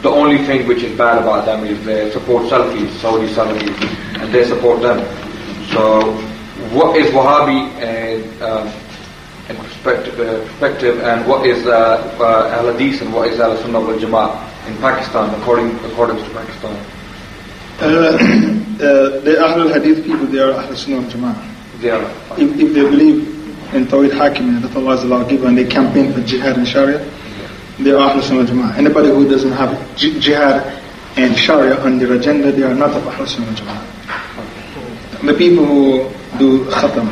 the only thing which is bad about them is they support Salafis, Saudi Salafis, and they support them. So what is Wahhabi and uh, in perspective, uh, perspective and what is uh, uh, Al Hadith and what is Al Sunnah wal Jama'ah in Pakistan according according to Pakistan? Uh, uh, the Ahlul Hadith people, they are Ahlul Sunnah wal Jama'ah. They are. If, if they believe in Tawhid Hakim that Allah is given and they campaign for jihad and Sharia, they are Ahlul Sunnah Jama'ah. Anybody who doesn't have jihad and Sharia on their agenda, they are not of Ahlul Sunnah Jama'ah. The people who do khatam,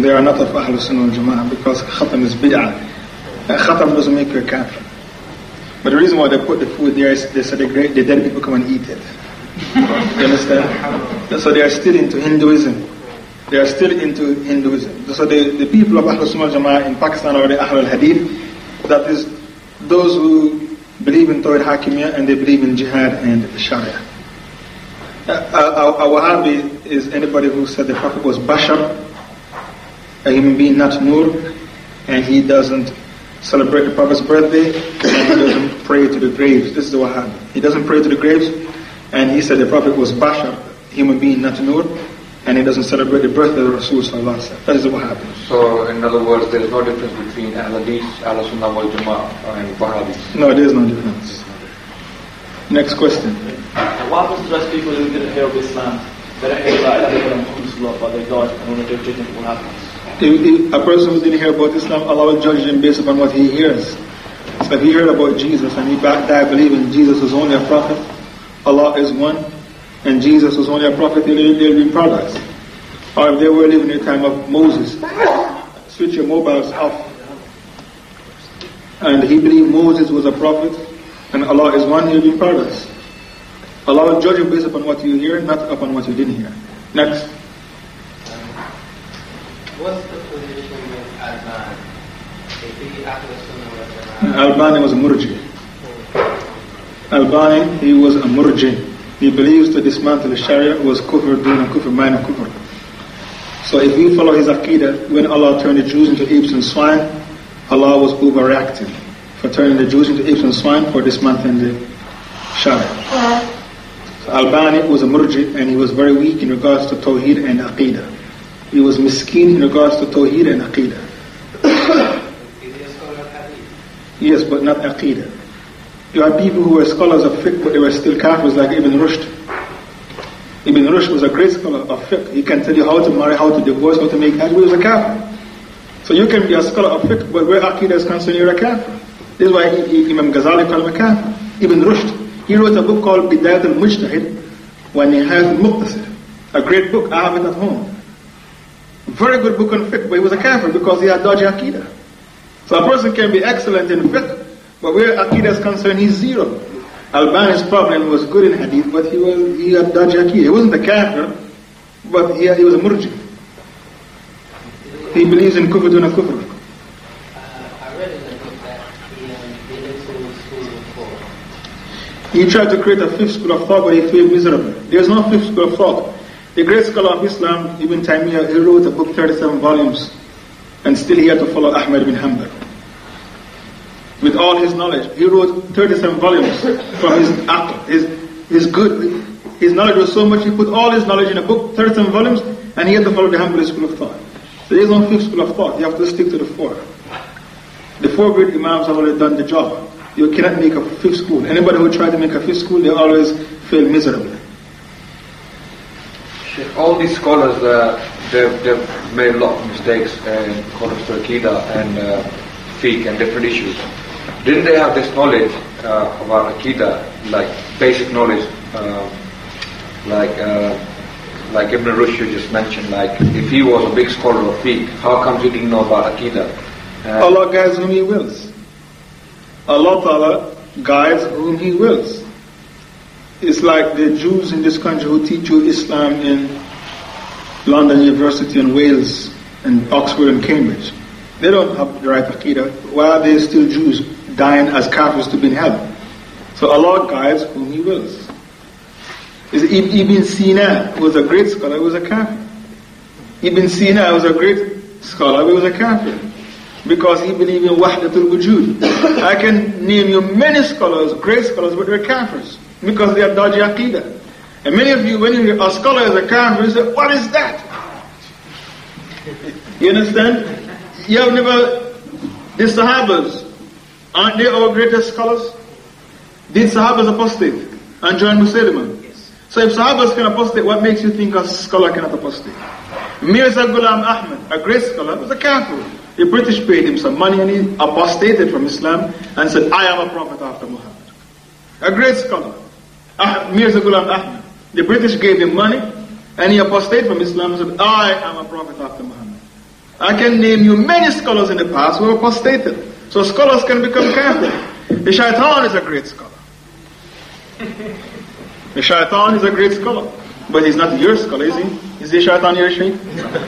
they are not of Ahlul Sunnah wal Jama'ah because khatam is bid'ah. Uh, khatam doesn't make you a kafir. But the reason why they put the food there is they said the, great, the dead people come and eat it. you understand? So they are still into Hinduism. They are still into Hinduism. So the, the people of Ahlul Sunnah Jama'ah in Pakistan are the Ahlul Hadith. That is those who believe in Tawhid Hakimiyya and they believe in Jihad and Sharia. Uh, uh, our Wahhabi is anybody who said the Prophet was Bashar, a human being, not Nur, and he doesn't celebrate the Prophet's birthday, and he doesn't pray to the graves. This is the Wahhabi. He doesn't pray to the graves, and he said the Prophet was Bashar, human being, not Nur, and he doesn't celebrate the birthday of the Rasul That is what happened. So, in other words, there is no difference between Ahl Hadith, Ahl Sunnah wal Jama'ah, and Wahhabis? No, there is no difference. Next question. What happens to those people who didn't hear of Islam? They don't hear about Allah, but they died, and when they do, what happens? If, if a person who didn't hear about Islam, Allah will judge him based upon what he hears. So if he heard about Jesus and he died believing Jesus was only a prophet, Allah is one, and Jesus was only a prophet, they'll, they'll be paradise. Or if they were living in the time of Moses, switch your mobiles off. And he believed Moses was a prophet, and Allah is one, he'll be paradise. Allah will judge you based upon what you hear, not upon what you didn't hear. Next. What's the position with Alban? Albani was a murji. Albani, he was a murji. He believes to dismantle the Sharia was kufr, and kufr, minor kufr. So if you follow his aqidah, when Allah turned the Jews into apes and swine, Allah was overreacting for turning the Jews into apes and swine for dismantling the Sharia. So Albani was a murji and he was very weak in regards to Tawheed and aqidah. He was miskin in regards to Tawheed and Aqidah. yes, but not Aqidah. You had people who were scholars of fiqh, but they were still kafirs like Ibn Rushd. Ibn Rushd was a great scholar of fiqh. He can tell you how to marry, how to divorce, how to make hajj, he was a kafir. So you can be a scholar of fiqh, but where Aqidah is concerned, you're a kafir. This is why Imam Ghazali called him a kafir. Ibn Rushd. He wrote a book called Bidayat al-Mujtahid wa Nihayat al-Muqtasid. A great book, I have it at home. Very good book on fiqh, but he was a kafir because he had dodgy aqidah. So a person can be excellent in fiqh, but where aqidah is concerned, he's zero. Albani's problem was good in hadith, but he was he had dodgy aqidah. He wasn't a kafir, but he, he was a murji. He believes in kufr duna kufr. Uh, I read in the book that he um, been into school before. He tried to create a fifth school of thought, but he failed miserably. There's no fifth school of thought. The great scholar of Islam, Ibn Taymiyyah, he wrote a book, 37 volumes, and still he had to follow Ahmad bin Hanbal. With all his knowledge, he wrote 37 volumes from his aql, his, his good, his knowledge was so much, he put all his knowledge in a book, 37 volumes, and he had to follow the Hanbali school of thought. There is no fifth school of thought, you have to stick to the four. The four great Imams have already done the job. You cannot make a fifth school. Anybody who tries to make a fifth school, they always fail miserably. All these scholars, uh, they've, they've made a lot of mistakes in to Aqidah and uh, fiqh and different issues. Didn't they have this knowledge uh, about Aqidah, like basic knowledge, uh, like uh, like Ibn Rushd just mentioned, like if he was a big scholar of fiqh, how come he didn't know about Aqidah? Uh, Allah guides whom He wills. Allah Ta'ala guides whom He wills. It's like the Jews in this country who teach you Islam in London University and Wales and Oxford and Cambridge. They don't have the right Aqidah. Why are they still Jews dying as kafirs to be in hell? So Allah guides whom He wills. Is Ibn Sina was a great scholar, he was a kafir. Ibn Sina was a great scholar, he was a kafir. Because he believed in Wahdatul Wujud. I can name you many scholars, great scholars, but they're kafirs. Because they are dodgy aqidah. And many of you, when you hear a scholar is a kafir, you say, what is that? You understand? You have never, the Sahabas, aren't they our greatest scholars? Did Sahabas apostate and join Musaylimah? So if Sahabas can apostate, what makes you think a scholar cannot apostate? Mirza Ghulam Ahmad, a great scholar, was a kafir. The British paid him some money and he apostated from Islam and said, I am a prophet after Muhammad. A great scholar. Mirza Ghulam Ahmad. The British gave him money and he apostated from Islam and said, I am a prophet after Muhammad. I can name you many scholars in the past who apostated. So scholars can become kafir. The shaitan is a great scholar. The shaitan is a great scholar. But he's not your scholar, is he? Is the shaitan your sheikh?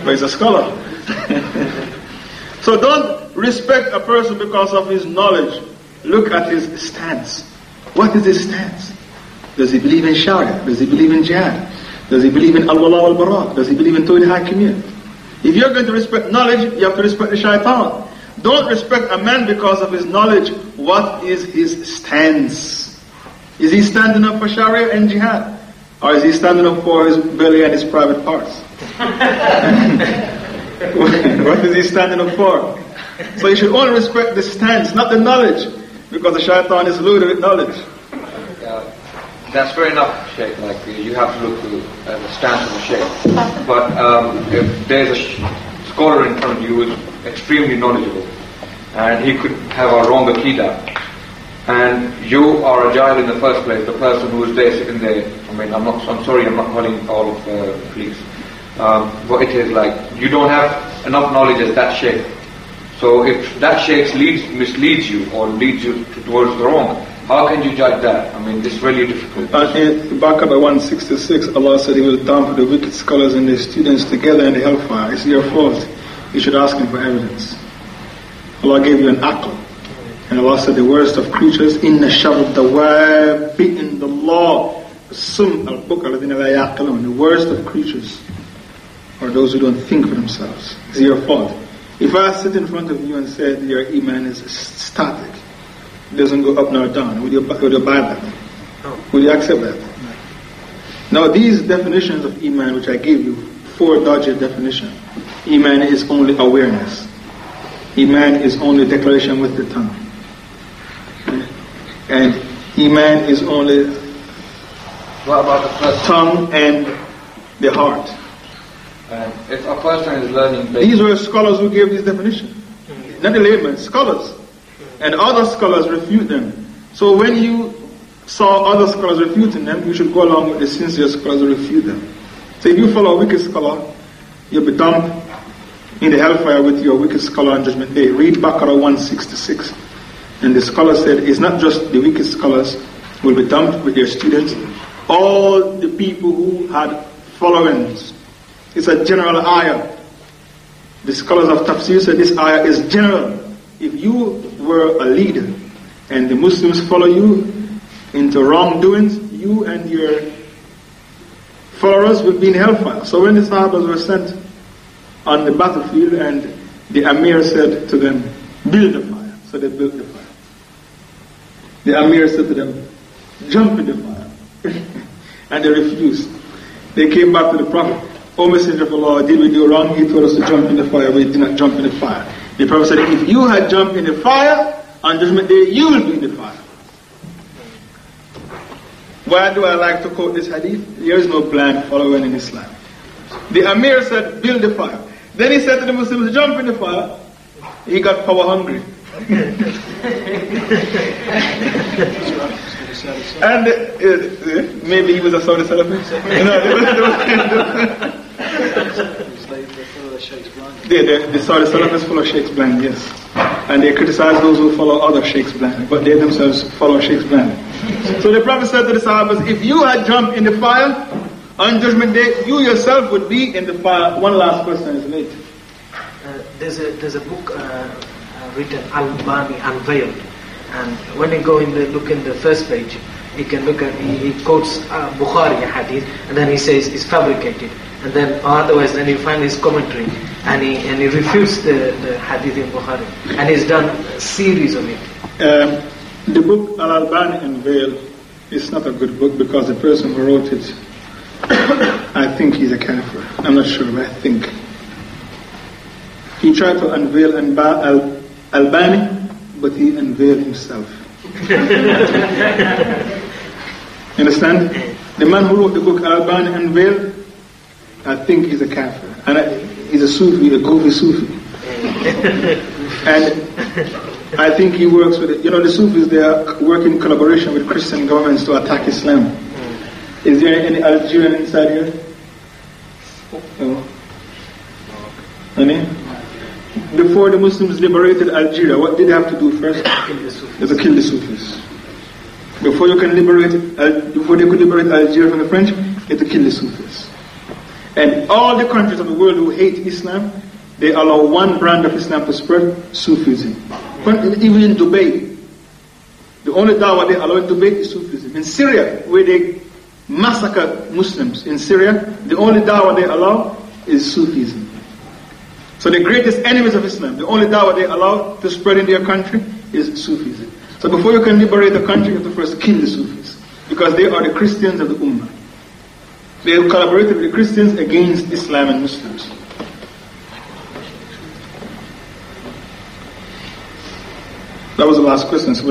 But he's a scholar. so don't respect a person because of his knowledge. Look at his stance. What is his stance? Does he believe in Sharia? Does he believe in jihad? Does he believe in al-wala wal-bara? Does he believe in Tawhid Hakimiyya? If you're going to respect knowledge, you have to respect the shaitan. Don't respect a man because of his knowledge. What is his stance? Is he standing up for Sharia and jihad? Or is he standing up for his belly and his private parts? what is he standing up for? So you should only respect the stance, not the knowledge, because the shaitan is loaded with knowledge. That's fair enough, Sheikh. Like you have to look to uh, the stance of the Sheikh. But um, if there's a scholar in front of you who is extremely knowledgeable, and he could have a wrong Aqidah, and you are a jahil in the first place, the person who is there sitting there. I mean, I'm not. I'm sorry, I'm not calling all of the police. Um, but it is like you don't have enough knowledge as that sheikh. So if that sheikh leads, misleads you or leads you to, towards the wrong, how can you judge that? I mean, it's really difficult. Uh, in Baqarah 166, Allah said He will dump the wicked scholars and their students together in the hellfire. It's your fault. You should ask Him for evidence. Allah gave you an aql. And Allah said the worst of creatures, inna sharab dawab in the law, sum al the worst of creatures are those who don't think for themselves. It's your fault. If I sit in front of you and said your iman is static, it doesn't go up nor down, would you, would you buy that? Would you accept that? Now these definitions of iman which I gave you, four dodgy definitions. Iman is only awareness. Iman is only declaration with the tongue. And Iman is only What about the person? tongue and the heart. And if a person is learning These were scholars who gave this definition. Hmm. Not the laymen, scholars. Hmm. And other scholars refute them. So when you saw other scholars refuting them, you should go along with the sincere scholars who refute them. So if you follow a wicked scholar, you'll be dumped in the hellfire with your wicked scholar on Judgment Day. Read Baqarah 166. And the scholar said, it's not just the wicked scholars who will be dumped with their students, all the people who had followings. It's a general ayah. The scholars of tafsir said this ayah is general. If you were a leader and the Muslims follow you into wrongdoings, you and your followers will be in hellfire. So when the Sahabas were sent on the battlefield and the Amir said to them, build a fire. So they built the fire. The Amir said to them, jump in the fire. and they refused. They came back to the Prophet. O Messenger of Allah, did we do wrong? He told us to jump in the fire. We did not jump in the fire. The Prophet said, if you had jumped in the fire, on Judgment Day, you will be in the fire. Why do I like to quote this hadith? There is no blind following in Islam. The Amir said, build the fire. Then he said to the Muslims, jump in the fire. He got power hungry. And uh, uh, maybe he was a Saudi Salafi. no, the, the, the Saudi Salafis follow Sheikhs blind, yes. And they criticize those who follow other Sheikhs blind, but they themselves follow Sheikhs blind. So the Prophet said to the Sahabas, if you had jumped in the fire, on Judgment Day, you yourself would be in the fire. One last question is late. Uh, there's a there's a book uh, written Albani Unveiled, and when you go in the look in the first page, you can look at he, he quotes uh, Bukhari hadith, and then he says it's fabricated, and then otherwise then you find his commentary, and he and he refutes the, the hadith in Bukhari, and he's done a series of it. Um, the book Al-Albani Unveiled is not a good book because the person who wrote it, I think he's a kafir. I'm not sure, but I think. He tried to unveil Al- Albani, but he unveiled himself. Understand? The man who wrote the book Albani Unveiled, I think he's a kafir. And I, he's a Sufi, a goofy Sufi. and I think he works with it. You know, the Sufis, they are working in collaboration with Christian governments to attack Islam. Hmm. Is there any Algerian inside here? No. Any? Before the Muslims liberated Algeria, what did they have to do first? They to kill the Sufis. Before you can liberate, before they could liberate Algeria from the French, they had to kill the Sufis. And all the countries of the world who hate Islam, they allow one brand of Islam to spread, Sufism. Even in Dubai, the only dawah they allow in Dubai is Sufism. In Syria, where they massacre Muslims in Syria, the only dawah they allow is Sufism. So the greatest enemies of Islam, the only dawah they allow to spread in their country is Sufism. So before you can liberate the country, you have to first kill the Sufis. Because they are the Christians of the Ummah. They have collaborated with the Christians against Islam and Muslims. That was the last question. So